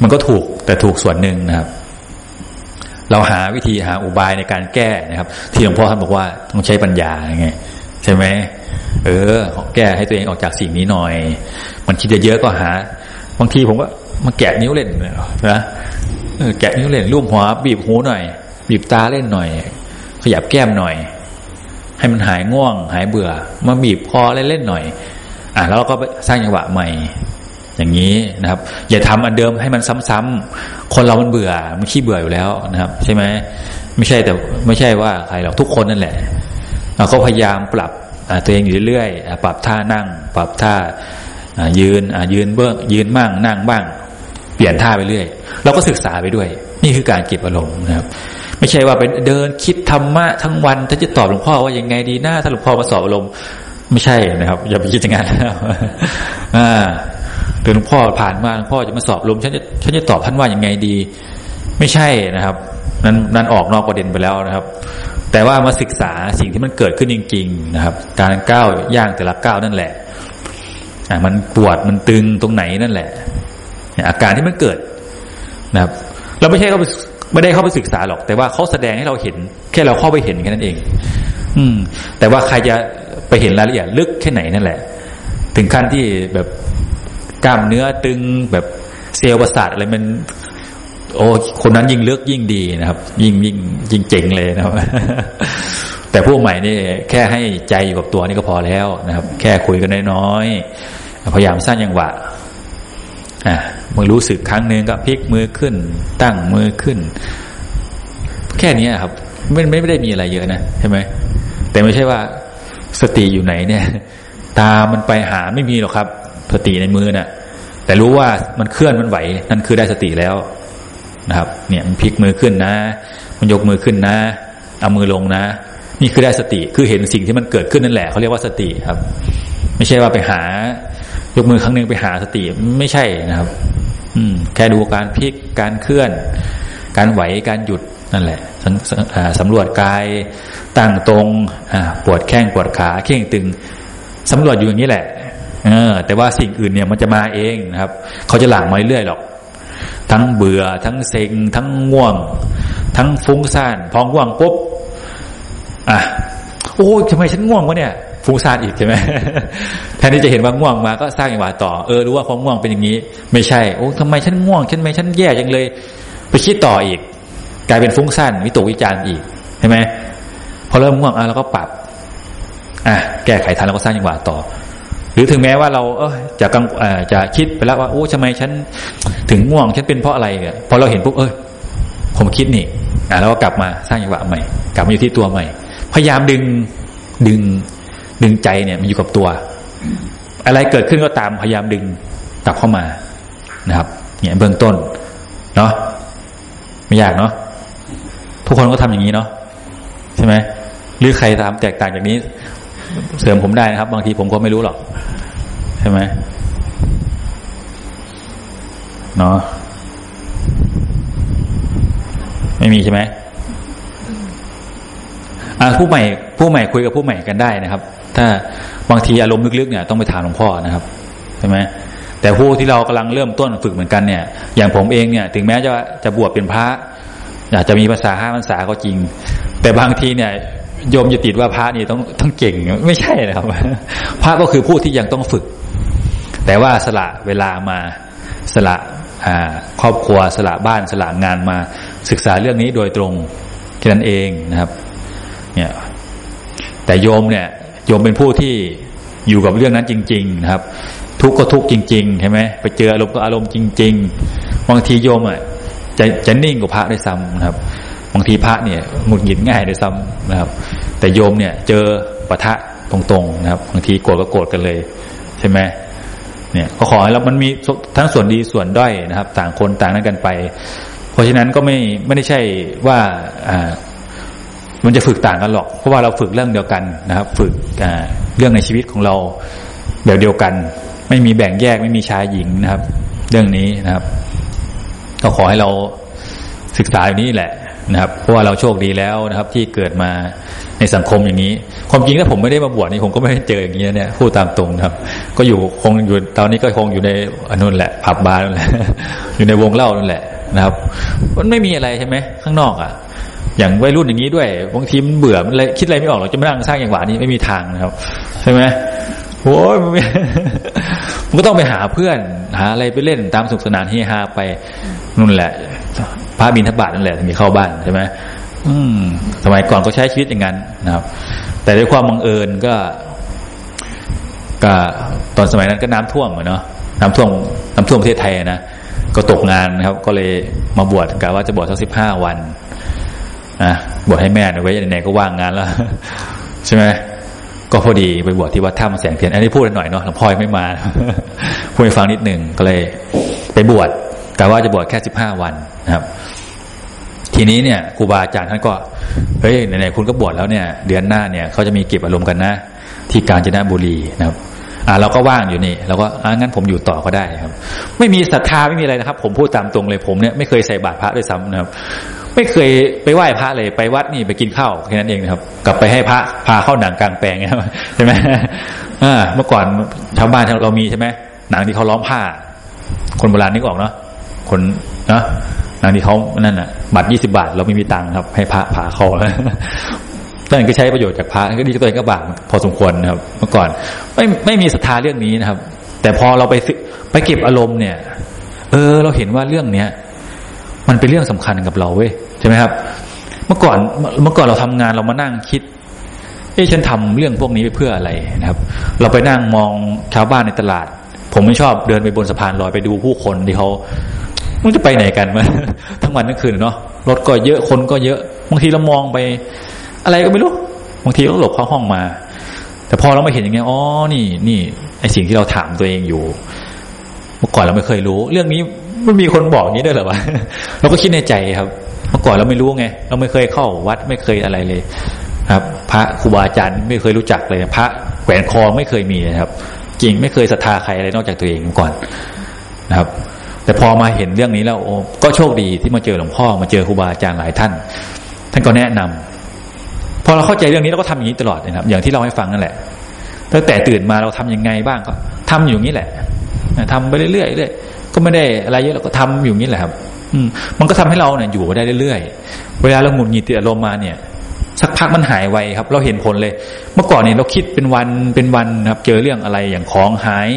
มันก็ถูกแต่ถูกส่วนหนึ่งนะครับ เราหาวิธีหาอุบายในการแก้นะครับ ที่หลวงพ่อท่านบอกว่าต้องใช้ปัญญาไงใช่ไหมเออ แก้ให้ตัวเองออกจากสิ่งนี้หน่อย มันคิดเยอะก็หา บางทีผมก็มาแกะนิ้วเล่นนะแกะนิ้วเล่นรูปหัวบีบหูหน่อย บีบตาเล่นหน่อย ขยับแก้มหน่อย ให้มันหายง่วง หายเบื่อ มาบีบคอเล่นๆหน่อย อะแล้วเราก็สร้างจังหวะใหม่ อย่างนี้นะครับ อย่าทำอันเดิมให้มันซ้ำๆคนเรามันเบื่อมันขี้เบื่ออยู่แล้วนะครับ ใช่ไหมไม่ใช่แต่ไม่ใช่ว่าใครหรอกทุกคนนั่นแหละเราก็พยายามปรับตัวเองอยู่เรื่อยๆปรับท่านั่ง ปรับท่ายืนยืนเบื้องยืนบ้างนั่งบ้าง เปลี่ยนท่าไปเรื่อยเราก็ศึกษาไปด้วย นี่คือการเก็บอารมณ์นะครับ ไม่ใช่ว่าเป็นเดินคิดธรรมะทั้งวันถ้าจะตอบหลวงพ่อว่ายังไงดีหน้าถ้าหลวงพ่อมาสอบอารมณ์ไม่ใช่นะครับ อย่าไปคิดอย่างนั้นอ่า หลวงพ่อผ่านมาหลวงพ่อจะมาสอบลมฉันจะฉันจะตอบท่านว่าอยังไงดี ไม่ใช่นะครับ นั้นนั้นออกนอกประเด็นไปแล้วนะครับ แต่ว่ามาศึกษาสิ่งที่มันเกิดขึ้นจริง ๆ นะครับ การก้าวย่างแต่ละก้าวนั่นแหละอ่ามันปวดมันตึงตรงไหนนั่นแหละอาการที่มันเกิดนะครับ เราไม่ใช่เขาไปไม่ได้เข้าไปศึกษาหรอก แต่ว่าเขาแสดงให้เราเห็น แค่เราเข้าไปเห็นแค่นั้นเอง อืม แต่ว่าใครจะไปเห็นรายละเอียดลึกแค่ไหนนั่นแหละ ถึงขั้นที่แบบ กล้ามเนื้อตึงแบบเซลล์ประสาทอะไรมัน โอ้คนนั้นยิ่งเลือกยิ่งดีนะครับ ยิ่งยิ่งยิ่งเจ๋งเลยนะครับ แต่พวกใหม่นี่แค่ให้ใจอยู่กับตัวนี่ก็พอแล้วนะครับ แค่คุยกันน้อยๆพยายามสร้างยังหวะอะมือรู้สึกครั้งหนึ่งก็พลิกมือขึ้น ตั้งมือขึ้น แค่นี้ครับไม่ไม่ได้มีอะไรเยอะนะใช่ไหมแต่ไม่ใช่ว่าสติอยู่ไหนเนี่ย ตามันไปหาไม่มีหรอกครับ สติในมือนะ่ะ แต่รู้ว่ามันเคลื่อนมันไหว นั่นคือได้สติแล้วนะครับ เนี่ยมันพลิกมือขึ้นนะ มันยกมือขึ้นนะ เอามือลงนะ นี่คือได้สติคือเห็นสิ่งที่มันเกิดขึ้นนั่นแหละเขาเรียกว่าสติครับ ไม่ใช่ว่าไปหายกมือครั้งหนึ่งไปหาสติไม่ใช่นะครับ อืม แค่ดูการพลิกการเคลื่อน การไหวการหยุดนั่นแหละสำรวจกายตั้งตรงปวดแข้งปวดขาเข่งตึงสำรวจอยู่อย่างนี้แหละ เออ แต่ว่าสิ่งอื่นเนี่ยมันจะมาเองนะครับ เขาจะหลั่งมาเรื่อยหรอก ทั้งเบื่อ ทั้งเซ็ง ทั้งง่วง ทั้งฟุ้งซ่าน พอง่วงปุ๊บ อะ โอ้ยทำไมฉันง่วงวะเนี่ย ฟุ้งซ่านอีกใช่ไหมแทนที่จะเห็นว่าง่วงมาก็สร้างอย่างว่าต่อ เออ รู้ว่าความง่วงเป็นอย่างนี้ ไม่ใช่ โอ้ทำไมฉันง่วง ฉันไม่ฉันแย่จังเลย ไปคิดต่ออีก กลายเป็นฟุ้งซ่าน วิตกวิจารณ์อีก ใช่ไหมพอเริ่มง่วงอะเราก็ปรับอะแก้ไขทันแล้วก็สร้างอย่างว่าต่อ หรือถึงแม้ว่าเราเออจะกังจะคิดไปแล้วว่าโอ้ทำไมฉันถึงง่วงฉันเป็นเพราะอะไรเนี่ยพอเราเห็นปุ๊บเออผมคิดนี่อ่าเราก็กลับมาสร้างจังหวะใหม่ กลับมาอยู่ที่ตัวใหม่ พยายามดึงดึงดึงใจเนี่ยมันอยู่กับตัว อะไรเกิดขึ้นก็ตามพยายามดึงกลับเข้ามานะครับ เนี่ยเบื้องต้นเนาะไม่ยากเนาะทุกคนก็ทำอย่างนี้เนาะใช่ไหมหรือใครทำแตกต่างจากนี้ เสริมผมได้นะครับ บางทีผมก็ไม่รู้หรอก ใช่ไหมเนาะไม่มีใช่ไหมอ่าผู้ใหม่ ผู้ใหม่คุยกับผู้ใหม่กันได้นะครับ ถ้าบางทีอารมณ์ลึกๆเนี่ยต้องไปถามหลวงพ่อนะครับใช่ไหมแต่ผู้ที่เรากำลังเริ่มต้นฝึกเหมือนกันเนี่ย อย่างผมเองเนี่ย ถึงแม้จะจะบวชเป็นพระอยากจะมีภาษาห้าภาษาก็จริง แต่บางทีเนี่ย โยมจะติดว่าพระนี่ต้องต้องเก่งไม่ใช่นะครับ พระก็คือผู้ที่ยังต้องฝึก แต่ว่าสละเวลามาสละครอบครัวสละบ้านสละงานมาศึกษาเรื่องนี้โดยตรงแค่นั้นเองนะครับ เนี่ย แต่โยมเนี่ย โยมเป็นผู้ที่อยู่กับเรื่องนั้นจริง ๆ นะครับ ทุกข์ก็ทุกข์จริงๆใช่ไหมไปเจออารมณ์ก็อารมณ์จริง ๆ บางทีโยมอะจะจะนิ่งกว่าพระได้ซ้ำนะครับ บางทีพระเนี่ยหงุดหงิดง่ายด้วยซ้ำนะครับ แต่โยมเนี่ยเจอปะทะตรงๆนะครับบางทีโกรธก็โกรธกันเลย ใช่ไหมเนี่ยก็ขอให้เรามันมีทั้งส่วนดีส่วนด้อยนะครับ ต่างคนต่างนั้นกันไป เพราะฉะนั้นก็ไม่ไม่ได้ใช่ว่าอ่ามันจะฝึกต่างกันหรอก เพราะว่าเราฝึกเรื่องเดียวกันนะครับ ฝึกเรื่องในชีวิตของเราแบบเดียวกัน ไม่มีแบ่งแยกไม่มีชายหญิงนะครับ เรื่องนี้นะครับ ก็ขอให้เราศึกษาอย่างนี้แหละ นะครับ เพราะว่าเราโชคดีแล้วนะครับ ที่เกิดมาในสังคมอย่างนี้ ความจริงถ้าผมไม่ได้มาบวชนี่ผมก็ไม่ได้เจออย่างนี้เนี่ยพูดตามตรงครับ ก็อยู่คงอยู่ตอนนี้ก็คงอยู่ในอนุนแหละผับบาร์นั่นแหละอยู่ในวงเล่านั่นแหละนะครับ มันไม่มีอะไรใช่ไหมข้างนอกอะอย่างวัยรุ่นอย่างนี้ด้วยบางทีมันเบื่อมันอะไรคิดอะไรไม่ออกเราจะมานั่งสร้างอย่างหวานนี้ไม่มีทางนะครับ ใช่ไหมโอ้ยมันก็ต้องไปหาเพื่อน หาอะไรไปเล่นตามสุขสนานเฮฮาไปนู่นแหละ พระบินทบาทนั่นแหละมีเข้าบ้านใช่ไหมอืมสมัยก่อนก็ใช้ชีวิตอย่างนั้นนะครับ แต่ด้วยความบังเอิญก็ ก็ตอนสมัยนั้นก็น้ำท่วมเนาะน้ำท่วมน้ำท่วมประเทศไทยนะก็ตกงานนะครับ ก็เลยมาบวชกะว่าจะบวชสักสิบห้าวันนะบวชให้แม่ไว้ไหนก็ว่างงานแล้วใช่ไหมก็พอดีไปบวชที่วัดถ้ำแสงเทียน อันนี้พูดหน่อยเนาะหลวงพ่อไม่มาพูดให้ฟังนิดหนึ่งก็เลย ไปบวช กะว่าจะบวชแค่สิบห้าวันนะครับ ทีนี้เนี่ยครูบาอาจารย์ท่านก็เฮ้ยไหนๆคุณก็บวชแล้วเนี่ย เดือนหน้าเนี่ยเขาจะมีเก็บอารมณ์กันนะ ที่กาญจนบุรีนะครับอ่าเราก็ว่างอยู่นี่เราก็อ่างั้นผมอยู่ต่อก็ได้ครับ ไม่มีศรัทธาไม่มีอะไรนะครับ ผมพูดตามตรงเลยผมเนี่ยไม่เคยใส่บาตรพระด้วยซ้ำนะครับ ไม่เคยไปไหว้พระเลยไปวัดนี่ไปกินข้าวแค่นั้นเองนะครับ กลับไปให้พระพาเข้าหนังกลางแปลงใช่ไหมอ่าเมื่อก่อนชาวบ้านเรามีใช่ไหมหนังที่เขาล้อมผ้า คนโบราณนึกออกเนาะ คนนะนางที่เขานั่นน่ะบัตรยี่สิบาท เราไม่มีตังค์ครับ ให้พระผ่าคอแล้วนั่นก็ใช้ประโยชน์จากพระก็ดีตัวเองก็บาปพอสมควรนะครับ เมื่อก่อนไม่ไม่มีศรัทธาเรื่องนี้นะครับ แต่พอเราไปไปเก็บอารมณ์เนี่ย เออ เราเห็นว่าเรื่องเนี้ยมันเป็นเรื่องสำคัญกับเราเว้ยใช่ไหมครับ เมื่อก่อนเมื่อก่อนเราทำงานเรามานั่งคิดเอ้ฉันทำเรื่องพวกนี้ไปเพื่ออะไรนะครับ เราไปนั่งมองชาวบ้านในตลาด ผมไม่ชอบเดินไปบนสะพานลอยไปดูผู้คนที่เขา มันจะไปไหนกันมาทั้งวันทั้งคืนเนาะรถก็เยอะคนก็เยอะบางทีเรามองไป อะไรก็ไม่รู้บางทีเราหลบเข้าห้องมา แต่พอเรามาเห็นอย่างเงี้ยอ๋อนี่นี่ไอสิ่งที่เราถามตัวเองอยู่ เมื่อก่อนเราไม่เคยรู้ เรื่องนี้มันมีคนบอกงี้ด้วยเหรอวะเราก็คิดในใจครับ เมื่อก่อนเราไม่รู้ไงเราไม่เคยเข้าวัดไม่เคยอะไรเลยครับ พระครูบาอาจารย์ไม่เคยรู้จักเลย พระแหวนคอไม่เคยมีนะครับ จริงไม่เคยศรัทธาใครอะไรนอกจากตัวเองก่อนนะครับ แต่พอมาเห็นเรื่องนี้แล้วโอ้ก็โชคดีที่มาเจอหลวงพ่อมาเจอครูบาอาจารย์หลายท่าน ท่านก็แนะนำพอเราเข้าใจเรื่องนี้เราก็ทำอย่างนี้ตลอดนะครับ อย่างที่เราให้ฟังนั่นแหละตั้งแต่ตื่นมาเราทํำยังไงบ้างก็ทำอยู่นี้แหละทำไปเรื่อยๆเรื่อยก็ไม่ได้อะไรเยอะเราก็ทำอยู่นี้แหละครับ อืมมันก็ทำให้เราเนี่ยอยู่ได้เรื่อยๆ เวลาเราหงุดหงิดติดอารมณ์มาเนี่ย สักพักมันหายไวครับ เราเห็นผลเลย เมื่อก่อนเนี่ยเราคิดเป็นวันเป็นวันครับ เจอเรื่องอะไรอย่างของหาย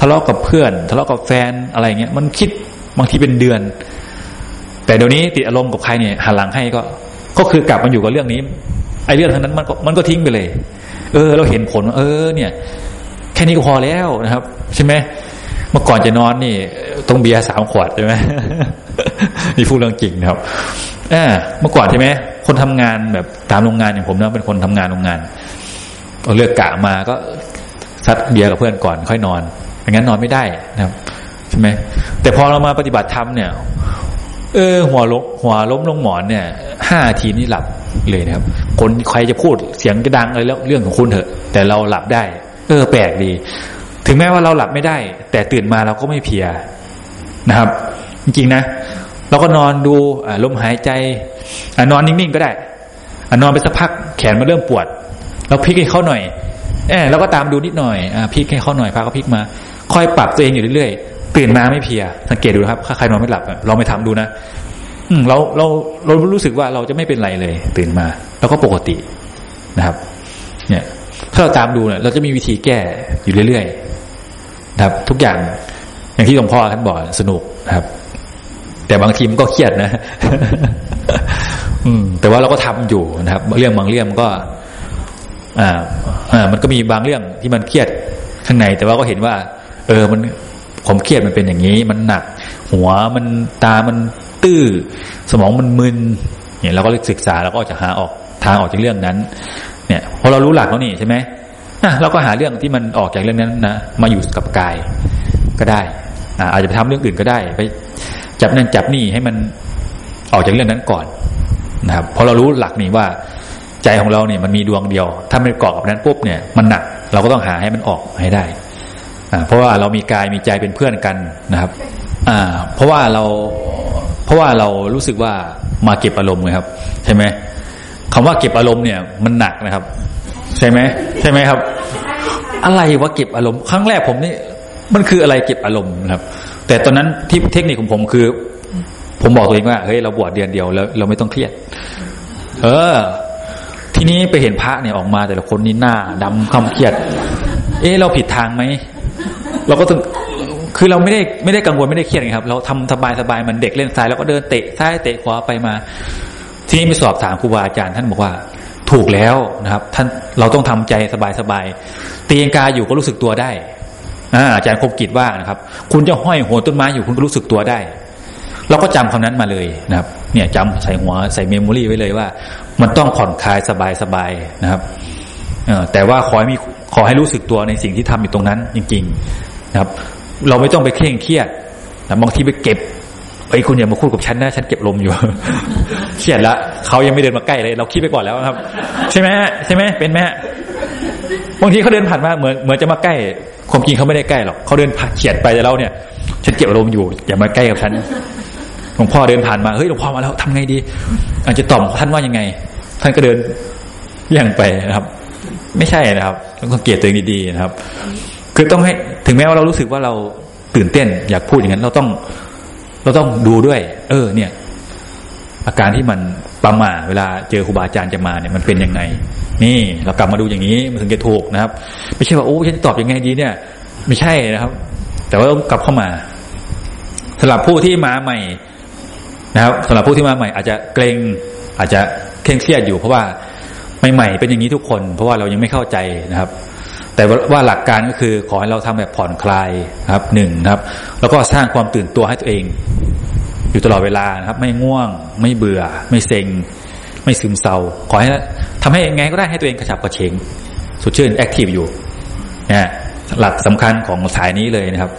ทะเลาะกับเพื่อน ทะเลาะกับแฟนอะไรเงี้ยมันคิดบางทีเป็นเดือน แต่เดี๋ยวนี้ติดอารมณ์กับใครเนี่ยหันหลังให้ก็ ก็คือกลับมาอยู่กับเรื่องนี้ไอ้เรื่องทั้งนั้นมันก็มันก็ทิ้งไปเลย เออ เราเห็นผลเออ เนี่ย แค่นี้ก็พอแล้วนะครับ ใช่ไหมเมื่อก่อนจะนอนนี่ต้องเบียร์สามขวดใช่ไหมนี่พูดเรื่องจริงนะครับเเมื่อก่อนใช่ไหม คนทำงานแบบตามโรงงานอย่างผมเนะเป็นคนทำงานโรงงานเอาเลือกกะมาก็ซัดเบียร์กับเพื่อนก่อนค่อยนอนไม่งั้นนอนไม่ได้นะครับใช่ไหมแต่พอเรามาปฏิบัติธรรมเนี่ย เออ หัวลงหัวล้มลงหมอนเนี่ยห้าทีนี่หลับเลยนะครับ คนใครจะพูดเสียงจะดังอะไรแล้วเรื่องของคุณเถอะ แต่เราหลับได้ เออ แปลกดี ถึงแม้ว่าเราหลับไม่ได้ แต่ตื่นมาเราก็ไม่เพียนะครับ จริงๆนะ เราก็นอนดูลมหายใจอนอนนิ่งๆก็ได้อนอนไปสักพักแขนมันเริ่มปวด เราพลิกให้เขาหน่อยเออเราก็ตามดูนิดหน่อยอพลิกให้เขาหน่อยพาเขาพลิกมาคอยปรับตัวเองอยู่เรื่อยๆตื่นมาไม่เพีย สังเกตดูครับใครนอนไม่หลับเราไม่ทำดูนะอืเราเราเรารู้สึกว่าเราจะไม่เป็นไรเลย ตื่นมาเราก็ปกตินะครับ เนี่ย ถ้าเราตามดูเนี่ยเราจะมีวิธีแก้อยู่เรื่อยๆนะครับ ทุกอย่างอย่างที่หลวงพ่อท่านบอกสนุกนะครับ แต่บางทีมันก็เครียดนะ อืม แต่ว่าเราก็ทำอยู่นะครับ เรื่องบางเรื่องก็ อ่า อ่า มันก็มีบางเรื่องที่มันเครียดข้างใน แต่ว่าก็เห็นว่า เออ มันผมเครียดมันเป็นอย่างนี้ มันหนัก หัวมันตามันตื้อ สมองมันมึนเนี่ยเราก็ศึกษาเราก็จะหาออกทางออกจากเรื่องนั้น เนี่ยพอเรารู้หลักแล้วนี่ใช่ไหมอะเราก็หาเรื่องที่มันออกจากเรื่องนั้นนะมาอยู่กับกายก็ได้อ่าอาจจะไปทำเรื่องอื่นก็ได้ ไป จับนั่นจับนี่ให้มันออกจากเรื่องนั้นก่อนนะครับพอเรารู้หลักนี่ว่าใจของเราเนี่ยมันมีดวงเดียว ถ้าไม่เกาะกับนั้นปุ๊บเนี่ยมันหนักเราก็ต้องหาให้มันออกให้ได้อ่าเพราะว่าเรามีกายมีใจเป็นเพื่อนกันนะครับอ่าเพราะว่าเราเพราะว่าเรารู้สึกว่ามาเก็บอารมณ์ไงครับ ใช่ไหมคำว่าเก็บอารมณ์เนี่ยมันหนักนะครับ ใช่ไหมใช่ไหมครับ อะไรว่าเก็บอารมณ์ครั้งแรกผมนี่มันคืออะไรเก็บอารมณ์นะครับ แต่ตอนนั้นที่เทคนิคของผมคือ ผมบอกตัวเองว่าเฮ้ยเราบวชเดือนเดียวแล้วเราไม่ต้องเครียด เออ ทีนี้ไปเห็นพระเนี่ยออกมา แต่ละคนนี่หน้าดำคำเครียด เอ๊ะเราผิดทางไหมเราก็ต้องคือเราไม่ได้ไม่ได้กังวลไม่ได้เครียดครับ เราทำสบายสบายมันเด็กเล่นทรายแล้วก็เดินเตะซ้ายเตะขวาไปมา ทีนี้ไปสอบถามครูบาอาจารย์ ท่านบอกว่า ถูกแล้วนะครับ ท่านเราต้องทำใจสบายสบายตีลังกาอยู่ก็รู้สึกตัวได้ อาจารย์คมกิจว่านะครับ คุณจะห้อยหัวต้นไม้อยู่คุณก็รู้สึกตัวได้ เราก็จำคำนั้นมาเลยนะครับ เนี่ยจำใส่หัวใส่ memory ไว้เลยว่า มันต้องผ่อนคลายสบายสบายนะครับแต่ว่าขอให้มีขอให้รู้สึกตัวในสิ่งที่ทำอยู่ตรงนั้นจริง ๆ นะครับ เราไม่ต้องไปเคร่งเครียดนะบางทีไปเก็บไอ้คุณอย่ามาพูดกับฉันนะฉันเก็บลมอยู่ เครียดละเขายังไม่เดินมาใกล้เลย เราคิดไปก่อนแล้วครับ ใช่ไหมใช่ไหมเป็นไหม บางทีเขาเดินผ่านมาเหมือนเหมือนจะมาใกล้ ความจริงเขาไม่ได้ใกล้หรอกเขาเดินผ่านเฉียดไปแต่เราเนี่ย ฉันเก็บลมอยู่อย่ามาใกล้กับฉันหลวงพ่อเดินผ่านมาเฮ้ยหลวงพ่อมาแล้วทำไงดี อาจจะตอบท่านว่ายังไง ท่านก็เดินย่างไปนะครับ ไม่ใช่นะครับต้องสังเกตตัวเองดีๆนะครับ คือต้องให้ถึงแม้ว่าเรารู้สึกว่าเราตื่นเต้น อยากพูดอย่างนั้นเราต้อง เราต้องดูด้วย เออ เนี่ย อาการที่มันประมาเวลาเจอครูบาอาจารย์จะมาเนี่ยมันเป็นยังไง นี่เรากลับมาดูอย่างนี้มันถึงจะถูกนะครับ ไม่ใช่ว่าโอ้ฉันตอบยังไงดีเนี่ย ไม่ใช่นะครับ แต่ว่าต้องกลับเข้ามาสำหรับผู้ที่มาใหม่นะครับสำหรับผู้ที่มาใหม่ อาจจะเกรงอาจจะเคร่งเครียดอยู่ เพราะว่าใหม่ๆเป็นอย่างนี้ทุกคน เพราะว่าเรายังไม่เข้าใจนะครับ แต่ว่าหลักการก็คือขอให้เราทำแบบผ่อนคลายครับหนึ่งครับ แล้วก็สร้างความตื่นตัวให้ตัวเอง อยู่ตลอดเวลานะครับ ไม่ง่วง ไม่เบื่อ ไม่เซ็ง ไม่ซึมเศร้า ขอให้ ทำให้ยังไงก็ได้ให้ตัวเองกระฉับกระเฉงสดชื่นแอคทีฟอยู่นะหลักสำคัญของสายนี้เลยนะครับ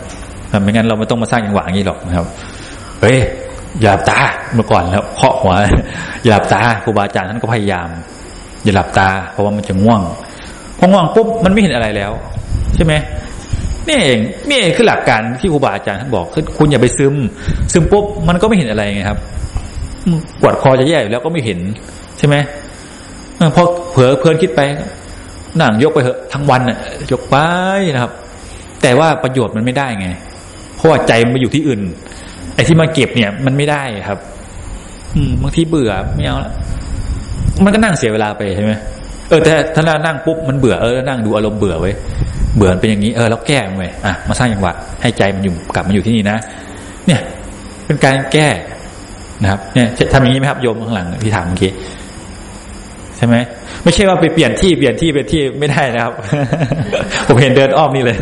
ไม่งั้นเราไม่ต้องมาสร้างอย่างหวางนี้หรอกนะครับ เฮ้ยอย่าหลับตาเมื่อก่อนแล้วเคาะหัวอย่าหลับตาครูบาอาจารย์ท่านก็พยายาม อย่าหลับตา เพราะว่ามันจะง่วงพอง่วงปุ๊บมันไม่เห็นอะไรแล้ว ใช่ไหมนี่เองนี่เองคือหลักการที่ครูบาอาจารย์ท่านบอกคือคุณอย่าไปซึม ซึมปุ๊บมันก็ไม่เห็นอะไรไงครับปวดคอจะแย่อยู่แล้วก็ไม่เห็นใช่ไหม พอเผลอเพลินคิดไปนั่งยกไปเถอะทั้งวันน่ะยกไปนะครับ แต่ว่าประโยชน์มันไม่ได้ไง เพราะว่าใจมันไปอยู่ที่อื่น ไอ้ที่มาเก็บเนี่ย มันไม่ได้ครับ อืมบางทีเบื่อไม่เอาละมันก็นั่งเสียเวลาไปใช่ไหมเออแต่ถ้านั่งปุ๊บมันเบื่อเออนั่งดูอารมณ์เบื่อไว้เบื่อเป็นอย่างนี้เออแล้วแก้มันไปอะมาสร้างจังหวะให้ใจมันอยู่กลับมาอยู่ที่นี่นะเนี่ย เป็นการแก้นะครับ เนี่ยทำอย่างนี้ไหมครับโยมข้างหลังที่ถามเมื่อกี้ ช่ไหมไม่ใช่ว่าไปเปลี่ยนที่เปลี่ยนที่เป็นที่ไม่ได้นะครับ ผมเห็นเดินอ้อมนี่เลย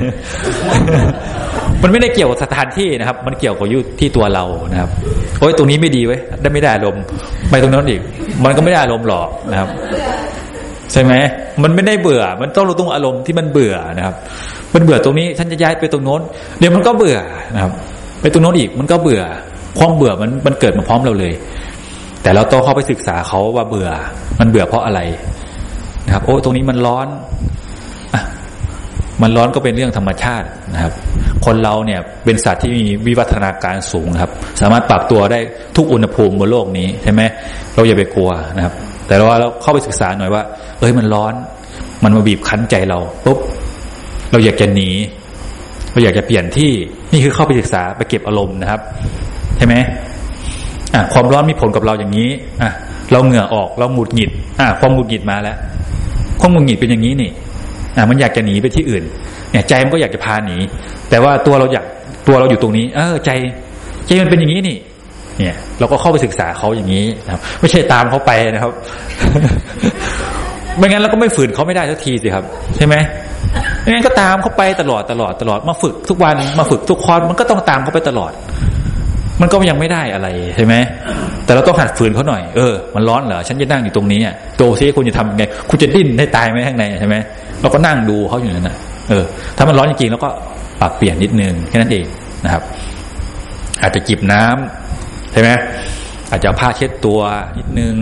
มันไม่ได้เกี่ยวกับสถานที่นะครับ มันเกี่ยวกับอยู่ที่ตัวเรานะครับโอ้ยตรงนี้ไม่ดีไว้ได้ไม่ได้ลมไปตรงนั้นอีก มันก็ไม่ได้ลมหรอกนะครับ ใช่ไหมมันไม่ได้เบื่อ มันต้องรู้ตรงอารมณ์ที่มันเบื่อนะครับ มันเบื่อตรงนี้ฉันจะย้ายไปตรงโน้น เดี๋ยวมันก็เบื่อนะครับ ไปตรงโน้นอีกมันก็เบื่อความเบื่อมันมันเกิดมาพร้อมเราเลย แต่เราต้องเข้าไปศึกษาเขาว่าเบื่อ มันเบื่อเพราะอะไรนะครับ โอ้ตรงนี้มันร้อนอมันร้อนก็เป็นเรื่องธรรมชาตินะครับ คนเราเนี่ยเป็นสัตว์ที่มีวิวัฒนาการสูงครับ สามารถปรับตัวได้ทุกอุณหภูมิบนโลกนี้ใช่ไหมเราอย่าไปกลัวนะครับ แต่ว่าเราเข้าไปศึกษาหน่อยว่า เอ้ยมันร้อน มันมาบีบคั้นใจเราปุ๊บเราอยากจะหนี เราอยากจะเปลี่ยนที่นี่คือเข้าไปศึกษาไปเก็บอารมณ์นะครับ ใช่ไหม ความร้อนมีผลกับเราอย่างนี้อะเราเหงื่อออกเราหงุดหงิดอะความหงุดหงิดมาแล้ว ความหงุดหงิดเป็นอย่างนี้นี่อะมันอยากจะหนีไปที่อื่น เนี่ย ใจมันก็อยากจะพาหนี แต่ว่าตัวเราอยากตัวเราอยู่ตรงนี้ เออใจใจมันเป็นอย่างนี้นี่ เนี่ย เราก็เข้าไปศึกษาเขาอย่างนี้นะครับ ไม่ใช่ตามเขาไปนะครับ ไม่งั้นเราก็ไม่ฝืนเขาไม่ได้สักทีสิครับ ใช่ไหมไม่งั้นก็ตามเขาไปตลอดตลอดตลอดมาฝึกทุกวันมาฝึกทุกคอนมันก็ต้องตามเขาไปตลอด มันก็ยังไม่ได้อะไรใช่ไหมแต่เราต้องหัดฝืนเขาหน่อย เออมันร้อนเหรอฉันจะนั่งอยู่ตรงนี้อะโตซิคุณจะทำยังไง คุณจะดิ้นให้ตายไหมข้างในใช่ไหมเราก็นั่งดูเขาอยู่นั่นนะเออ ถ้ามันร้อนจริงๆแล้วก็ปรับเปลี่ยนนิดนึงแค่นั้นเองนะครับ อาจจะจิบน้ำใช่ไหมอาจจะเอาผ้าเช็ดตัวนิดนึง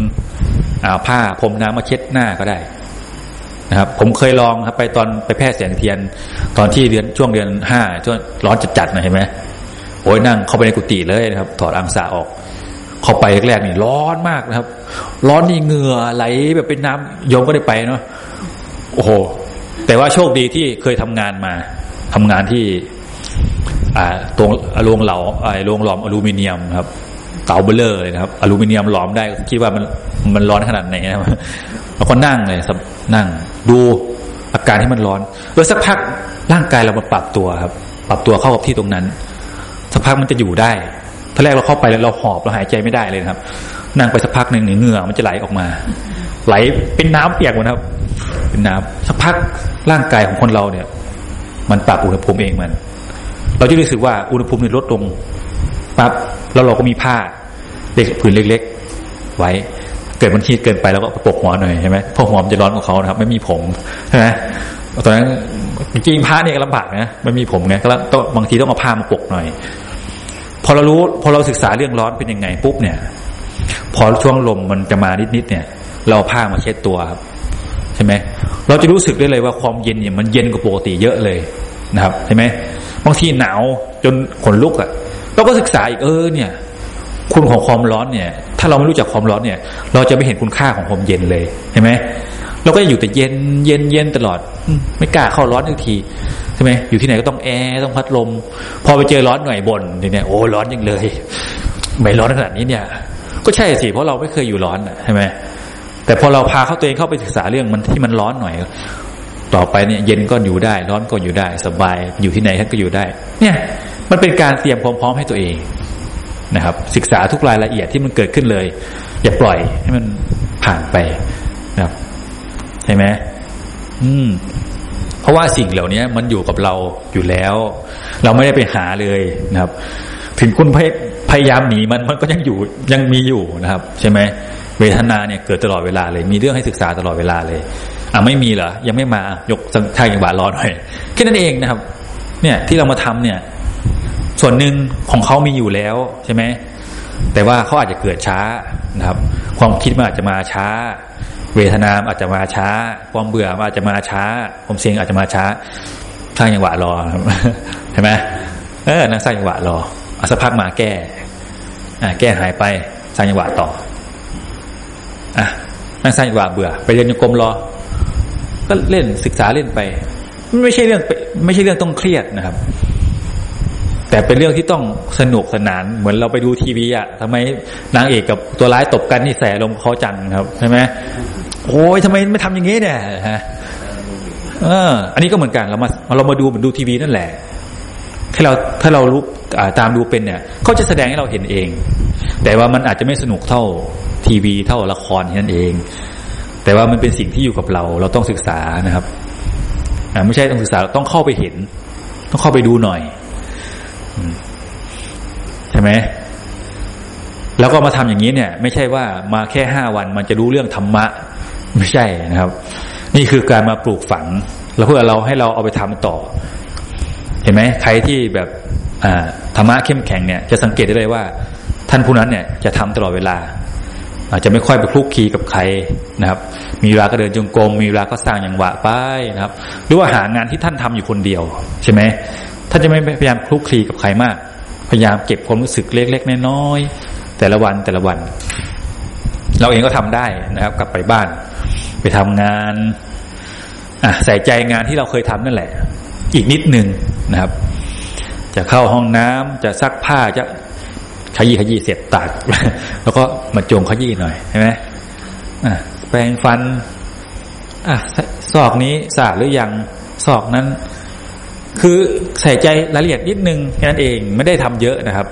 เอาผ้าพรมน้ำมาเช็ดหน้าก็ได้นะครับ ผมเคยลองครับไปตอนไปแพทย์แสงเทียน ตอนที่เดือนช่วงเดือนห้าช่วงร้อนจัดๆนะเห็นไหม อ้ยนั่งเข้าไปในกุฏิเลยนะครับ ถอดอังสาออก เข้าไปแรกๆนี่ร้อนมากนะครับ ร้อนนี่เหงื่อไหลแบบเป็นน้ำโยมก็ได้ไปเนาะโอ้โห แต่ว่าโชคดีที่เคยทำงานมาทำงานที่ อ่าตรงโรงเหลาไอ้โรงหลอมอลูมิเนียมครับเตาเบลเลอร์เลยนะครับ อลูมิเนียมหลอมได้คิดว่ามันมันร้อนขนาดไหนนะครับแล้วก็นั่งเลยนั่ง ดูอาการที่มันร้อนแล้วสักพักร่างกายเรามาปรับตัวครับ ปรับตัวเข้ากับที่ตรงนั้น สักพักมันจะอยู่ได้ถ้าแรกเราเข้าไปแล้วเราหอบเราหายใจไม่ได้เลยครับ นั่งไปสักพักหนึ่งเหงื่อมันจะไหลออกมา ไหลเป็นน้ำเปียกหมดครับ เป็นน้ำสักพักร่างกายของคนเราเนี่ย มันปรับอุณหภูมิเองมัน เราจะรู้สึกว่าอุณหภูมิลดลงปั๊บแล้วเราก็มีผ้าเล็กผืนเล็ก ๆ ไว้ เกิดมันฮีดเกินไปแล้วก็ปกหัวหน่อยใช่ไหมเพราะหัวมันจะร้อนกว่าเขานะครับ ไม่มีผมใช่ไหมตอนนั้นจริงผ้าเนี่ยก็ลำบากนะไม่มีผมไงก็ต้องบางทีต้องเอาผ้ามาปกหน่อย พอเรารู้พอเราศึกษาเรื่องร้อนเป็นยังไงปุ๊บเนี่ย พอช่วงลมมันจะมานิดๆเนี่ย เราผ้ามาเช็ดตัวครับใช่ไหมเราจะรู้สึกได้เลยว่าความเย็นเนี่ยมันเย็นกว่าปกติเยอะเลยนะครับใช่ไหมบางทีหนาวจนขนลุกอะ่ะเราก็ศึกษาอีกเออเนี่ย คุณของความร้อนเนี่ย ถ้าเราไม่รู้จักความร้อนเนี่ย เราจะไม่เห็นคุณค่าของความเย็นเลยเห็นไหมเราก็จะอยู่แต่เย็นเย็นเย็นตลอด ไม่กล้าเข้าร้อนทักที ใช่ไหมอยู่ที่ไหนก็ต้องแอร์ต้องพัดลม พอไปเจอร้อนหน่อยบนทีเนี้ยโอ้ร้อนยังเลยไม่ร้อนขนาดนี้เนี่ย ก็ใช่สิเพราะเราไม่เคยอยู่ร้อนใช่ไหมแต่พอเราพาเข้าตัวเองเข้าไปศึกษาเรื่องมันที่มันร้อนหน่อย ต่อไปเนี่ย เย็นก็อยู่ได้ ร้อนก็อยู่ได้ สบายอยู่ที่ไหนท่านก็อยู่ได้ เนี่ย มันเป็นการเตรียมพร้อมให้ตัวเองนะครับ ศึกษาทุกรายละเอียดที่มันเกิดขึ้นเลย อย่าปล่อยให้มันผ่านไปนะครับใช่ไหมอืม ราะว่าสิ่งเหล่านี้มันอยู่กับเราอยู่แล้ว เราไม่ได้ไปหาเลยนะครับ ถึงคุณพยายามหนีมันมันก็ยังอยู่ยังมีอยู่นะครับ ใช่ไหมเวทนาเนี่ยเกิดตลอดเวลาเลย มีเรื่องให้ศึกษาตลอดเวลาเลยอะไม่มีเหรอยังไม่มายกทางอย่างบาทรอหน่อยแค่นั้นเองนะครับ เนี่ยที่เรามาทำเนี่ย ส่วนหนึ่งของเขามีอยู่แล้วใช่ไหมแต่ว่าเขาอาจจะเกิดช้านะครับ ความคิดมันอาจจะมาช้า เวทนาอาจจะมาช้า ความเบื่ออาจจะมาช้า ความเสียงอาจจะมาช้าสร้างจังหวะรอครับเห็นไหมเออนั่งสร้างจังหวะรอเอาสักพักมาแก้อ่าแก้หายไปสร้างจังหวะต่ออะนั่งสร้างจังหวะเบื่อ ไปเรียนโยกมรอ ก็เล่นศึกษาเล่นไป ไม่ใช่เรื่องไม่ใช่เรื่องต้องเครียดนะครับ แต่เป็นเรื่องที่ต้องสนุกสนาน เหมือนเราไปดูทีวีอะทำไมนางเอกกับตัวร้ายตบกันนี่แสลมเขาจังครับใช่ไหม โอ้ยทำไมไม่ทำอย่างนี้เนี่ยฮะอออันนี้ก็เหมือนกันเรามาเรามาดูเหมือนดูทีวีนั่นแหละถ้าเราถ้าเรารู้ตามดูเป็นเนี่ยเขาจะแสดงให้เราเห็นเอง แต่ว่ามันอาจจะไม่สนุกเท่าทีวีเท่าละครนั่นเอง แต่ว่ามันเป็นสิ่งที่อยู่กับเรา เราต้องศึกษานะครับไม่ใช่ต้องศึกษาต้องเข้าไปเห็น ต้องเข้าไปดูหน่อยใช่ไหมแล้วก็มาทำอย่างนี้เนี่ย ไม่ใช่ว่ามาแค่ห้าวันมันจะรู้เรื่องธรรมะ ไม่ใช่นะครับ นี่คือการมาปลูกฝัง แล้วเพื่อเราให้เราเอาไปทำต่อ เห็นไหมใครที่แบบธรรมะเข้มแข็งเนี่ยจะสังเกตได้เลยว่า ท่านผู้นั้นเนี่ยจะทำตลอดเวลา อาจจะไม่ค่อยไปคลุกคีกับใครนะครับ มีเวลาก็เดินจงกรมมีเวลาก็สร้างอย่างหวะไปนะครับ หรือว่าหางานที่ท่านทำอยู่คนเดียว ใช่ไหมท่านจะไม่พยายามคลุกคลีกับใครมาก พยายามเก็บความรู้สึกเล็กๆน้อยๆแต่ละวันแต่ละวัน เราเองก็ทำได้นะครับ กลับไปบ้าน ไปทำงานอะใส่ใจงานที่เราเคยทำนั่นแหละ อีกนิดหนึ่งนะครับ จะเข้าห้องน้ำจะซักผ้าจะขยี้ขยี้เสร็จตัดแล้วก็มาจงขยี้หน่อยใช่ไหมแปรงฟันอซอกนี้สะอาดหรือยังซอกนั้น คือใส่ใจรายละเอียดนิดนึงแค่นั้นเองไม่ได้ทำเยอะนะครับ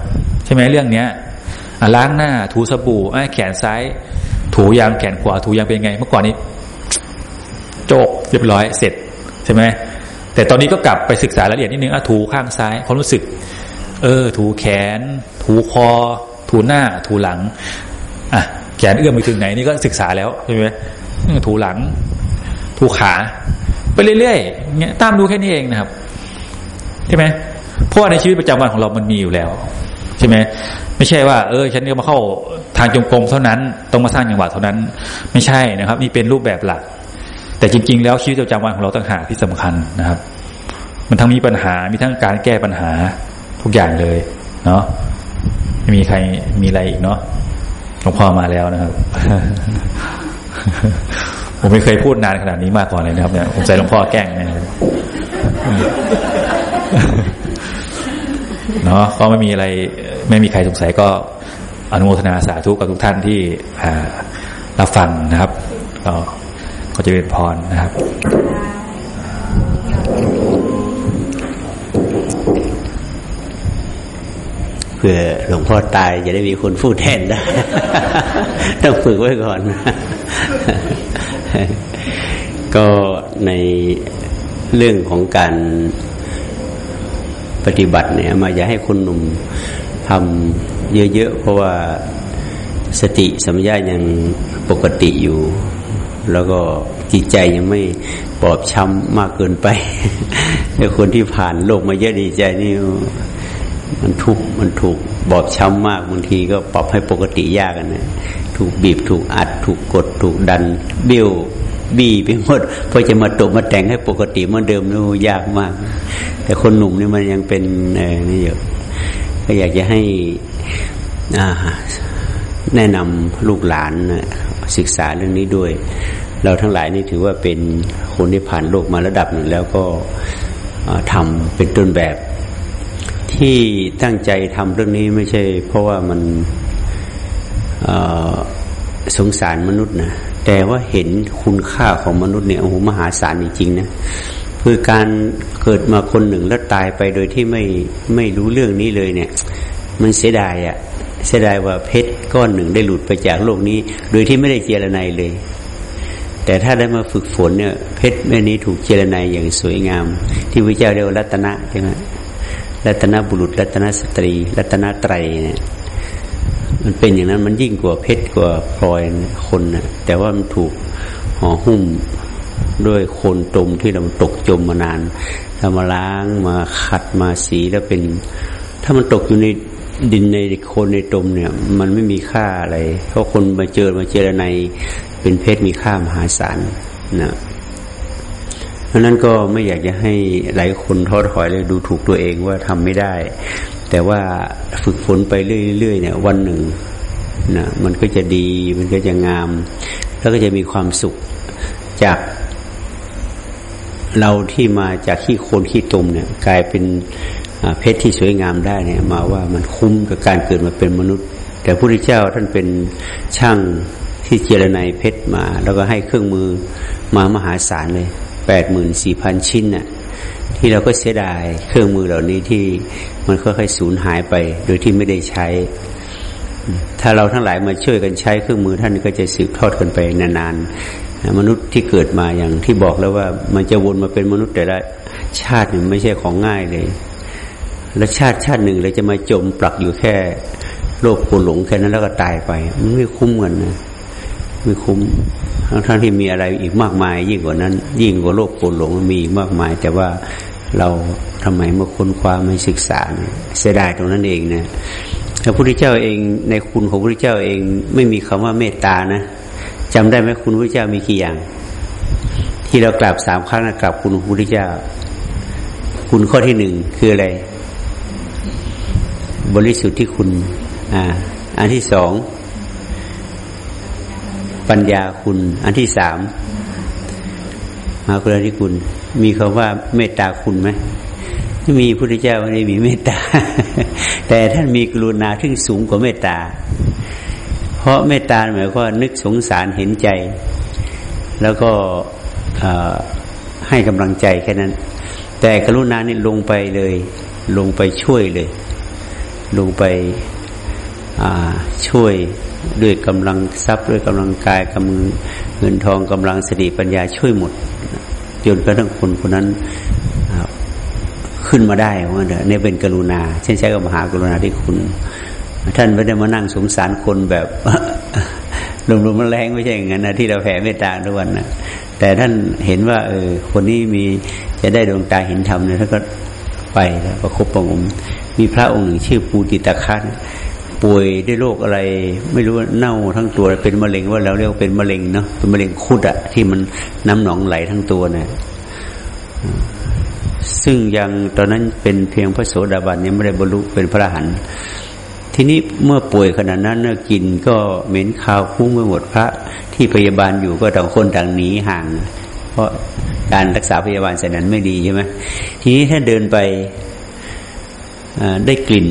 ใช่ไหมเรื่องเนี้ยล้างหน้าถูสบู่แขนซ้าย ถูยางแขนขวาถูยางเป็นไง เมื่อก่อนนี้ โจกเรียบร้อยเสร็จใช่ไหมแต่ตอนนี้ก็กลับไปศึกษารายละเอียดนิดนึงอะถูข้างซ้ายความรู้สึก เออ ถูแขน ถูคอ ถูหน้า ถูหลังอะแขนเอื้อมไปถึงไหนนี่ก็ศึกษาแล้วใช่ไหมถูหลัง ถูขา ไปเรื่อยๆเงี้ยตามดูแค่นี้เองนะครับใช่ไหมเพราะว่าในชีวิตประจำวันของเรามันมีอยู่แล้วใช่ไหมไม่ใช่ว่า เออ ฉันจะมาเข้าทางจงกรมเท่านั้น ต้องมาสร้างจังหวะเท่านั้น ไม่ใช่นะครับ นี่เป็นรูปแบบหลัก แต่จริง ๆ แล้วชีวิตประจำวันของเราต่างหากที่สำคัญนะครับ มันทั้งมีปัญหามีทั้งการแก้ปัญหาทุกอย่างเลยเนาะมีใครมีอะไรอีกเนาะหลวงพ่อมาแล้วนะครับ ผมไม่เคยพูดนานขนาดนี้มาก่อนเลยนะครับเนี่ยผมใจหลวงพ่อแกล้งนะครับเนาะก็ไม่มีอะไร ไม่มีใครสงสัยก็อนุโมทนาสาธุกับทุกท่านที่รับฟังนะครับก็ ก็จะเป็นพรนะครับเพื่อหลวงพ่อตายจะได้มีคนพูดแทนได้ ต้องฝึกไว้ก่อน ก็ในเรื่องของการปฏิบัติเนี่ย มาอยากให้คนหนุ่มทำเยอะๆ เพราะว่าสติสัมยายังปกติอยู่ แล้วก็จิตใจยังไม่ปลอบช้ำมากเกินไปแต่คนที่ผ่านโลกมาเยอะดีใจนี่มันทุกมันถูกบอบช้ำมากบางทีก็ปรับให้ปกติยากกันนะถูกบีบถูกอัด ถูกกด ถูกดันเบี้ยวบี้ไปหมดพอจะมาตกมาแต่งให้ปกติเหมือนเดิมนี่ยากมาก แต่คนหนุ่มนี่มันยังเป็นเนี่อยู่ก็อยากจะให้แนะนำลูกหลาน ศึกษาเรื่องนี้ด้วย เราทั้งหลายนี่ถือว่าเป็นคนที่ผ่านโลกมาระดับหนึ่งแล้วก็ทำเป็นต้นแบบ ที่ตั้งใจทำเรื่องนี้ไม่ใช่ เพราะว่ามันสงสารมนุษย์นะแต่ว่าเห็นคุณค่าของมนุษย์เนี่ยโอ้โหมหาศาลจริงๆนะคือการเกิดมาคนหนึ่งแล้วตายไปโดยที่ไม่ไม่รู้เรื่องนี้เลยเนี่ย มันเสียดายอะ่ะ เสียดายว่าเพชรก้อนหนึ่งได้หลุดไปจากโลกนี้ โดยที่ไม่ได้เจรนายเลย แต่ถ้าได้มาฝึกฝนเนี่ย เพชรแม่นี้ถูกเจรนายอย่างสวยงาม ที่พระเจ้าเรียกรัตนะใช่ไหมรัตนบุรุษ รัตนสตรี รัตนไตรเนี่ยมันเป็นอย่างนั้นมันยิ่งกว่าเพชรกว่าพลอยคนนะแต่ว่ามันถูกห่อหุ้มด้วยโคนตมที่เราตกจมมานานถ้ามาล้างมาขัดมาสีแล้วเป็น ถ้ามันตกอยู่ใน ดินในโคนในตมเนี่ย มันไม่มีค่าอะไร เพราะคนมาเจอมาเจอในเป็นเพชรมีค่ามหาศาลนะเพราะนั้นก็ไม่อยากจะให้หลายคนท้อถอยเลยดูถูกตัวเองว่าทำไม่ได้ แต่ว่าฝึกฝนไปเรื่อยๆเนี่ย วันหนึ่งนะมันก็จะดีมันก็จะงาม แล้วก็จะมีความสุขจากเราที่มาจากขี้โคลนขี้ตมเนี่ย กลายเป็น เพชรที่สวยงามได้เนี่ยมาว่ามันคุ้มกับการเกิดมาเป็นมนุษย์ แต่พระพุทธเจ้าท่านเป็นช่างที่เจรไนเพชรมา แล้วก็ให้เครื่องมือมามหาศาลเลยแปดหมื่นสี่พันชิ้นน่ะที่เราก็เสียดายเครื่องมือเหล่านี้ที่มันค่อยๆสูญหายไป โดยที่ไม่ได้ใช้ ถ้าเราทั้งหลายมาช่วยกันใช้เครื่องมือท่านก็จะสืบทอดกันไปนานๆมนุษย์ที่เกิดมาอย่างที่บอกแล้วว่ามันจะวนมาเป็นมนุษย์แต่ละชาติไม่ใช่ของง่ายเลย และชาติชาติหนึ่งเราจะมาจมปลักอยู่แค่โลกโกหลงแค่นั้นแล้วก็ตายไป มันไม่คุ้มเงินนะไม่คุ้มทั้งทั้งที่มีอะไรอีกมากมาย ยิ่งกว่านั้น ยิ่งกว่าโลกโกหลงมีมากมาย แต่ว่าเราทำไมมาค้นคว้าไม่ศึกษาเนี่ยเสียดายตรงนั้นเองนะพระพุทธเจ้าเองในคุณของพระพุทธเจ้าเองไม่มีคำว่าเมตตานะจำได้ไหมคุณพระพุทธเจ้ามีกี่อย่าง ที่เรากราบสามครั้งนะกราบคุณพระพุทธเจ้า คุณข้อที่หนึ่งคืออะไร บริสุทธิ์ที่คุณอ่าอันที่สองปัญญาคุณ อันที่สามมาคุณที่คุณ มีคำว่าเมตตาคุณไหมม่มีพุทธเจ้าไม่ได้มีเมตตา แต่ท่านมีกรุณาที่สูงกว่าเมตตา เพราะเมตตาหมายความนึกสงสารเห็นใจ แล้วก็ให้กำลังใจแค่นั้น แต่กรุณานี่ลงไปเลย ลงไปช่วยเลย ลงไปช่วยด้วยกำลังทรัพย์ด้วยกำลังกายกำลังเงินทองกำลังสติปัญญาช่วยหมดจนกระทั่งคนคนนั้นขึ้นมาได้ว่าเนี่ยเป็นกรุณา เช่นใช้กับมหากรุณาที่คุณ ท่านไม่ได้มานั่งสงสารคนแบบลมๆมันแรงไม่ใช่อย่างนั้นนะที่เราแผ่เมตตาทุกวันนะแต่ท่านเห็นว่า เออ คนนี้มีจะได้ดวงตาเห็นธรรมเนี่ยท่านก็ไปแล้วประคบประงม มีพระองค์หนึ่งชื่อปูติตะคันป่วยด้วยโรคอะไร ไม่รู้เน่าทั้งตัวเป็นมะเร็งว่าเราเรียกเป็นมะเร็งเนาะเป็นมะเร็งคุดอะที่มันน้ำหนองไหลทั้งตัวเนี่ยซึ่งยังตอนนั้นเป็นเพียงพระโสดาบันยังไม่ได้บรรลุเป็นพระอรหันต์ทีนี้เมื่อป่วยขนาดนั้นกินก็เหม็นคาวคุ้งไปหมดพระ ที่พยาบาลอยู่ก็ต่างคนต่างหนีห่าง เพราะการรักษาพยาบาลเสนั้นไม่ดีใช่ไหมทีนี้ถ้าเดินไป ได้กลิ่น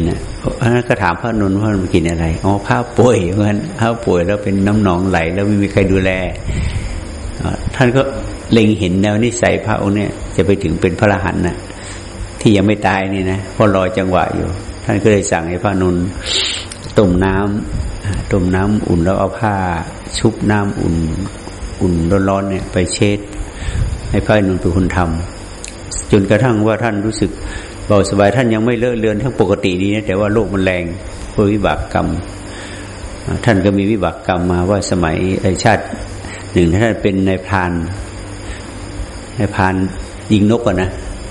ก็ถามพระนนท์ว่ามันกินอะไรอ๋อผ้าป่วยเพราะฉะนั้นผ้าป่วยแล้วเป็นน้ำหนองไหล แล้วไม่มีใครดูแลท่านก็เล็งเห็นแนวนิสัยพระองค์เนี่ย จะไปถึงเป็นพระรหันต์นะที่ยังไม่ตายนี่นะพอรอจังหวะอยู่ ท่านก็เลยสั่งให้พระนนท์ต้มน้ำต้มน้ำอุ่นแล้วเอาผ้า ชุบน้ำอุ่น อุ่นร้อนๆเนี่ย ไปเช็ด ให้พระนนท์เป็นคนทำจนกระทั่งว่าท่านรู้สึก เบาสบายท่านยังไม่เลอะเลือนทั้งปกติดีนะแต่ว่าโลกมันแรงเพราะวิบากกรรม ท่านก็มีวิบากกรรมมาว่าสมัยชาติหนึ่งท่านเป็นนายพรานนายพรานยิงนกอะนะ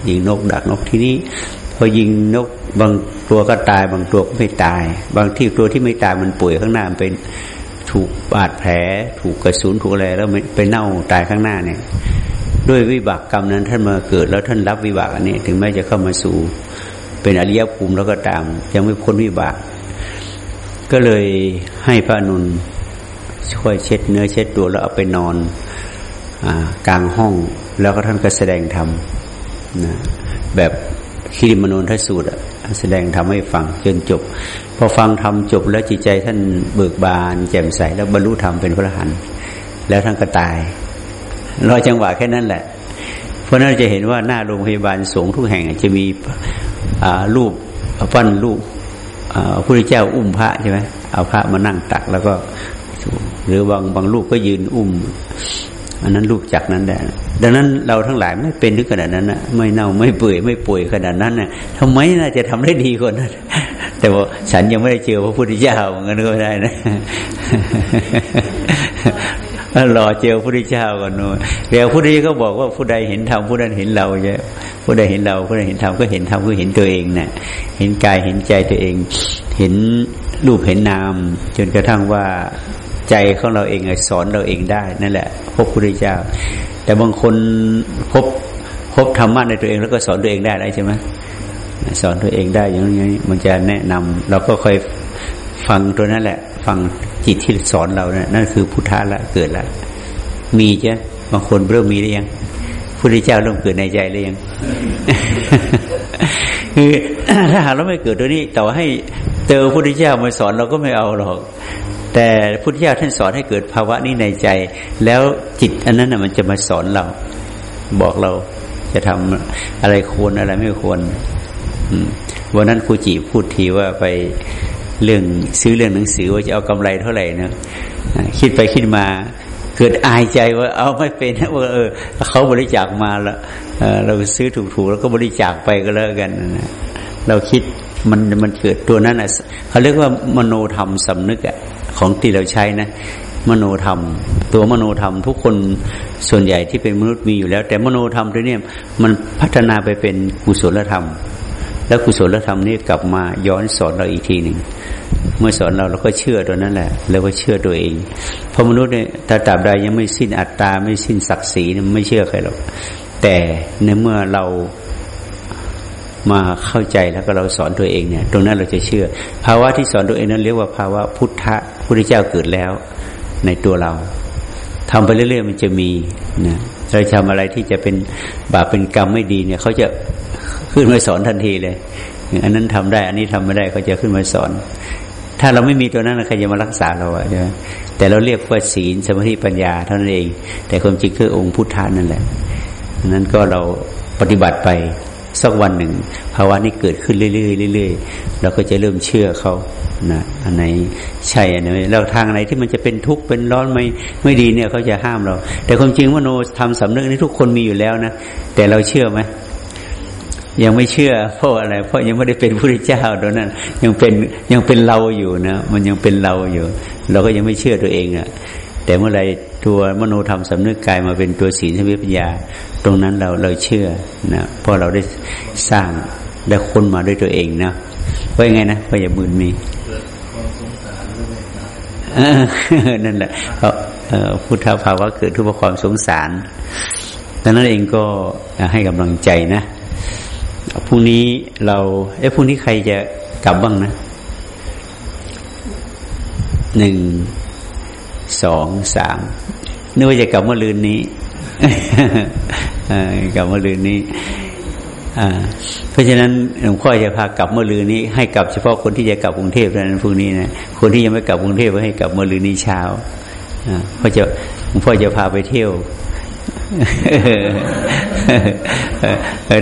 ยิงนกดักนกที่นี้พอยิงนกบางตัวก็ตาย บางตัวก็ไม่ตาย บางที่ตัวที่ไม่ตายมันป่วยข้างหน้ามันเป็นถูกบาดแผล ถูกกระสุนถูกอะไรแล้วไปเน่าตายข้างหน้าเนี่ย ด้วยวิบากกรรมนั้นท่านมาเกิด แล้วท่านรับวิบากอันนี้ ถึงแม้จะเข้ามาสู่ เป็นอริยภูมิแล้วก็ตาม ยังไม่พ้นวิบาก ก็เลยให้พระนุนช่วยเช็ดเนื้อเช็ดตัวแล้วเอาไปนอนอกลางห้อง แล้วก็ท่านก็แสดงธรรมนะแบบคิริมโนนทสูตรแสดงทำให้ฟังจนจบ พอฟังทำจบแล้วจิตใจท่านเบิกบาน แจ่มใสแล้วบรรลุธรรมเป็นพระหันแล้วท่านก็ตาย รอจังหวะแค่นั้นแหละ เพราะนั้นจะเห็นว่าหน้าโรงพยาบาลสงทุกแห่งจะมีรูปปั้นรูปพระพุทธเจ้าอุ้มพระใช่ไหมเอาพระมานั่งตักแล้วก็หรือบางบางรูปก็ยืนอุ้ม อันนั้นรูปจากนั้นแหละดังนั้นเราทั้งหลายไม่เป็นถึงขนาดนั้นนะไม่เน่าไม่เปื่อยไม่ป่วยขนาดนั้นนะทำไมน่าจะทำได้ดีกว่านั้นแต่ว่าฉันยังไม่ได้เจอพระพุทธเจ้าเงั้นก็ไม่ได้นะ รอเจอพระพุทธเจ้าก่อนนู้นเดี๋ยวพระพุทธเจ้าก็บอกว่าผู้ใดเห็นธรรมผู้นั้นเห็นเราใช่ผู้ใดเห็นเราผู้นั้นเห็นธรรมก็เห็นธรรมก็เห็นตัวเองนะ่ะ เห็นกายเห็นใจตัวเอง เห็นรูปเห็นนาม จนกระทั่งว่าใจของเราเองสอนเราเองได้นั่นแหละพบพระพุทธเจ้า แต่บางคนพบพบธรรมะในตัวเองแล้วก็สอนตัวเองได้ใช่ไหมสอนตัวเองได้อย่างนี้มันจะแนะนำเราก็ค่อยฟังตัวนั้นแหละ ฟังจิตที่สอนเราเนี่ยนั่นคือพุทธะละเกิดละมีจ้ะบางคนเริ่มมีหรือยังพุทธเจ้าเริ่มเกิดในใจหรือยังคือถ้าหากเราไม่เกิดตัวนี้แต่ว่าให้เจอพุทธเจ้ามาสอนเราก็ไม่เอาหรอก แต่พุทธเจ้าท่านสอนให้เกิดภาวะนี้ในใจ แล้วจิตอันนั้นนะมันจะมาสอนเรา บอกเราจะทำอะไรควรอะไรไม่ควรวันนั้นครูจีพูดทีว่าไป เรื่องซื้อเรื่องหนังสือว่าจะเอากำไรเท่าไหร่นะคิดไปคิดมา เกิดอายใจว่าเอาไม่เป็นว่าเออเขาบริจาคมาแล้วเราซื้อถูกๆแล้วก็บริจาคไปก็แล้วกันนะเราคิดมันมันเกิดตัวนั้นอะเขาเรียกว่ามโนธรรมสำนึกอะของที่เราใช้นะมโนธรรม ตัวมโนธรรมทุกคนส่วนใหญ่ที่เป็นมนุษย์มีอยู่แล้ว แต่มโนธรรมตัวนี้มันพัฒนาไปเป็นกุศลธรรม แล้วกุศลธรรมนี้กลับมาย้อนสอนเราอีกทีหนึ่งเมื่อสอนเราเราก็เชื่อตัวนั้นแหละแล้วก็เชื่อตัวเองเพราะมนุษย์เนี่ยถ้าตราบใดยังไม่สิ้นอัตตาไม่สิ้นศักดิ์ศรีไม่เชื่อใครหรอกแต่ในเมื่อเรามาเข้าใจแล้วก็เราสอนตัวเองเนี่ย ตรงนั้นเราจะเชื่อ ภาวะที่สอนตัวเองนั้นเรียกว่าภาวะพุทธะพุทธเจ้าเกิดแล้วในตัวเราทำไปเรื่อยๆมันจะมีนะเราทำอะไรที่จะเป็นบาปเป็นกรรมไม่ดีเนี่ยเขาจะ ขึ้นมาสอนทันทีเลย อันนั้นทำได้ อันนี้ทำไม่ได้เขาจะขึ้นมาสอน ถ้าเราไม่มีตัวนั้นใครจะมารักษาเราใช่ไหมแต่เราเรียกว่าศีลสมาธิปัญญาเท่านั้นเอง แต่ความจริงคือองค์พุทธานั่นแหละนั้นก็เราปฏิบัติไปสักวันหนึ่ง ภาวะนี้เกิดขึ้นเรื่อยๆเรื่อยๆเราก็จะเริ่มเชื่อเขานะอันไหนใช่อันไหนแล้วทางไหนที่มันจะเป็นทุกข์เป็นร้อนไม่ไม่ดีเนี่ยเขาจะห้ามเรา แต่ความจริงว่าโนทำสำนึกนี้ทุกคนมีอยู่แล้วนะแต่เราเชื่อไหม ยังไม่เชื่อเพราะอะไร เพราะยังไม่ได้เป็นพระเจ้าตอนนั้น ยังเป็นยังเป็นเราอยู่นะมันยังเป็นเราอยู่ เราก็ยังไม่เชื่อตัวเองอะ แต่เมื่อไรตัวมโนธรรมสำนึกกายมาเป็นตัวศีลสมิปัญญา ตรงนั้นเราเราเชื่อนะเพราะเราได้สร้างได้ค้นมาด้วยตัวเองนะว่ายังไงนะว่าอย่าบืนมีนั่นแหละเพราะพุทธภาวะเกิดทุกข์ความสงสารดังนั้นเองก็ให้กำลังใจนะ พรุ่งนี้เรา เอ้พรุ่งนี้ใครจะกลับบ้างนะหนึ่งสองสามนึกว่าจะกลับเมื่อลืนนี้กลับเมื่อลืนนี้เพราะฉะนั้นหลวงพ่อจะพากลับเมื่อลืนนี้ ให้กลับเฉพาะคนที่จะกลับกรุงเทพเท่านั้นพรุ่งนี้นะคนที่ยังไม่กลับกรุงเทพก็ให้กลับเมื่อลืนนี้เช้าเพราะจะหลวงพ่อจะพาไปเที่ยว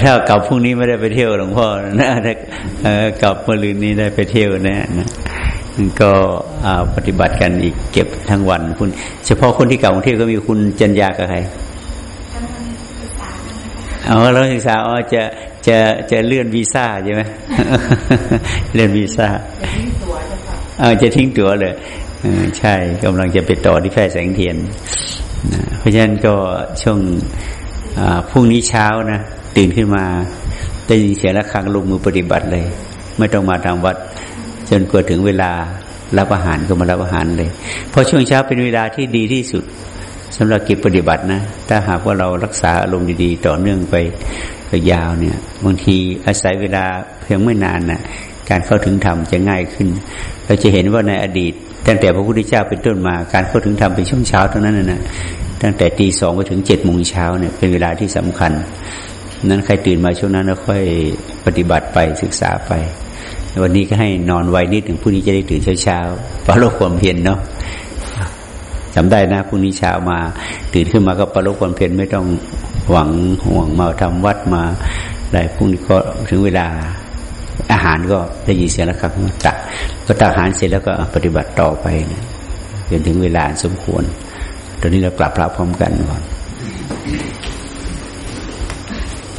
ถ้ากลับพรุ่งนี้ไม่ได้ไปเที่ยวหลวงพ่อนะถ้ากลับเมื่อลืนนี้ได้ไปเที่ยวนะนะก็ปฏิบัติกันอีกเก็บทั้งวันคุณ เฉพาะคนที่กลับกรุงเทพก็มีคุณจันยากับใครเอาเราศึกษาอ๋อจะจะจะเลื่อนวีซ่าใช่ไหมเลื่อนวีซ่าเออจะทิ้งตั๋วเลยใช่กำลังจะไปต่อที่แพร่แสงเทียน เพราะฉะนั้นก็ช่วงพรุ่งนี้เช้านะตื่นขึ้นมาได้ยินเสียงะระฆังลงมือปฏิบัติเลย ไม่ต้องมาทางวัด จนกว่าถึงเวลารับอาหารก็มารับอาหารเลย เพราะช่วงเช้าเป็นเวลาที่ดีที่สุดสำหรับกิจปฏิบัตินะ ถ้าหากว่าเรารักษาอารมณ์ดีๆ ต่อเนื่องไปไปยาวเนี่ยบางทีอาศัยเวลาเพียงไม่นานน่ะการเข้าถึงธรรมจะง่ายขึ้น เราจะเห็นว่าในอดีต ตั้งแต่พระพุทธเจ้าเป็นต้นมาการเข้าถึงธรรมเป็นช่วงเช้าเท่านั้นนะตั้งแต่ตีสองไปถึงเจ็ดโมงเช้าเนี่ยเป็นเวลาที่สำคัญ นั้นใครตื่นมาช่วงนั้นแล้วค่อยปฏิบัติไปศึกษาไป วันนี้ก็ให้นอนไวนิดถึงพรุ่งนี้จะได้ตื่นเช้าเช้าปะโลกความเพียรเนาะจำได้นะพรุ่งนี้เช้ามา ตื่นขึ้นมาก็ประโลกความเพียรไม่ต้องหวังห่วงมาทำวัดมาอะไรพรุ่งนี้ก็ถึงเวลา อาหารก็ได้ยินเสียงแล้วครับตักก็ตักอาหารเสร็จแล้วก็ปฏิบัติต่อไปจนถึงเวลาสมควร ตอนนี้เรากลับพระพร้อมกันก่อน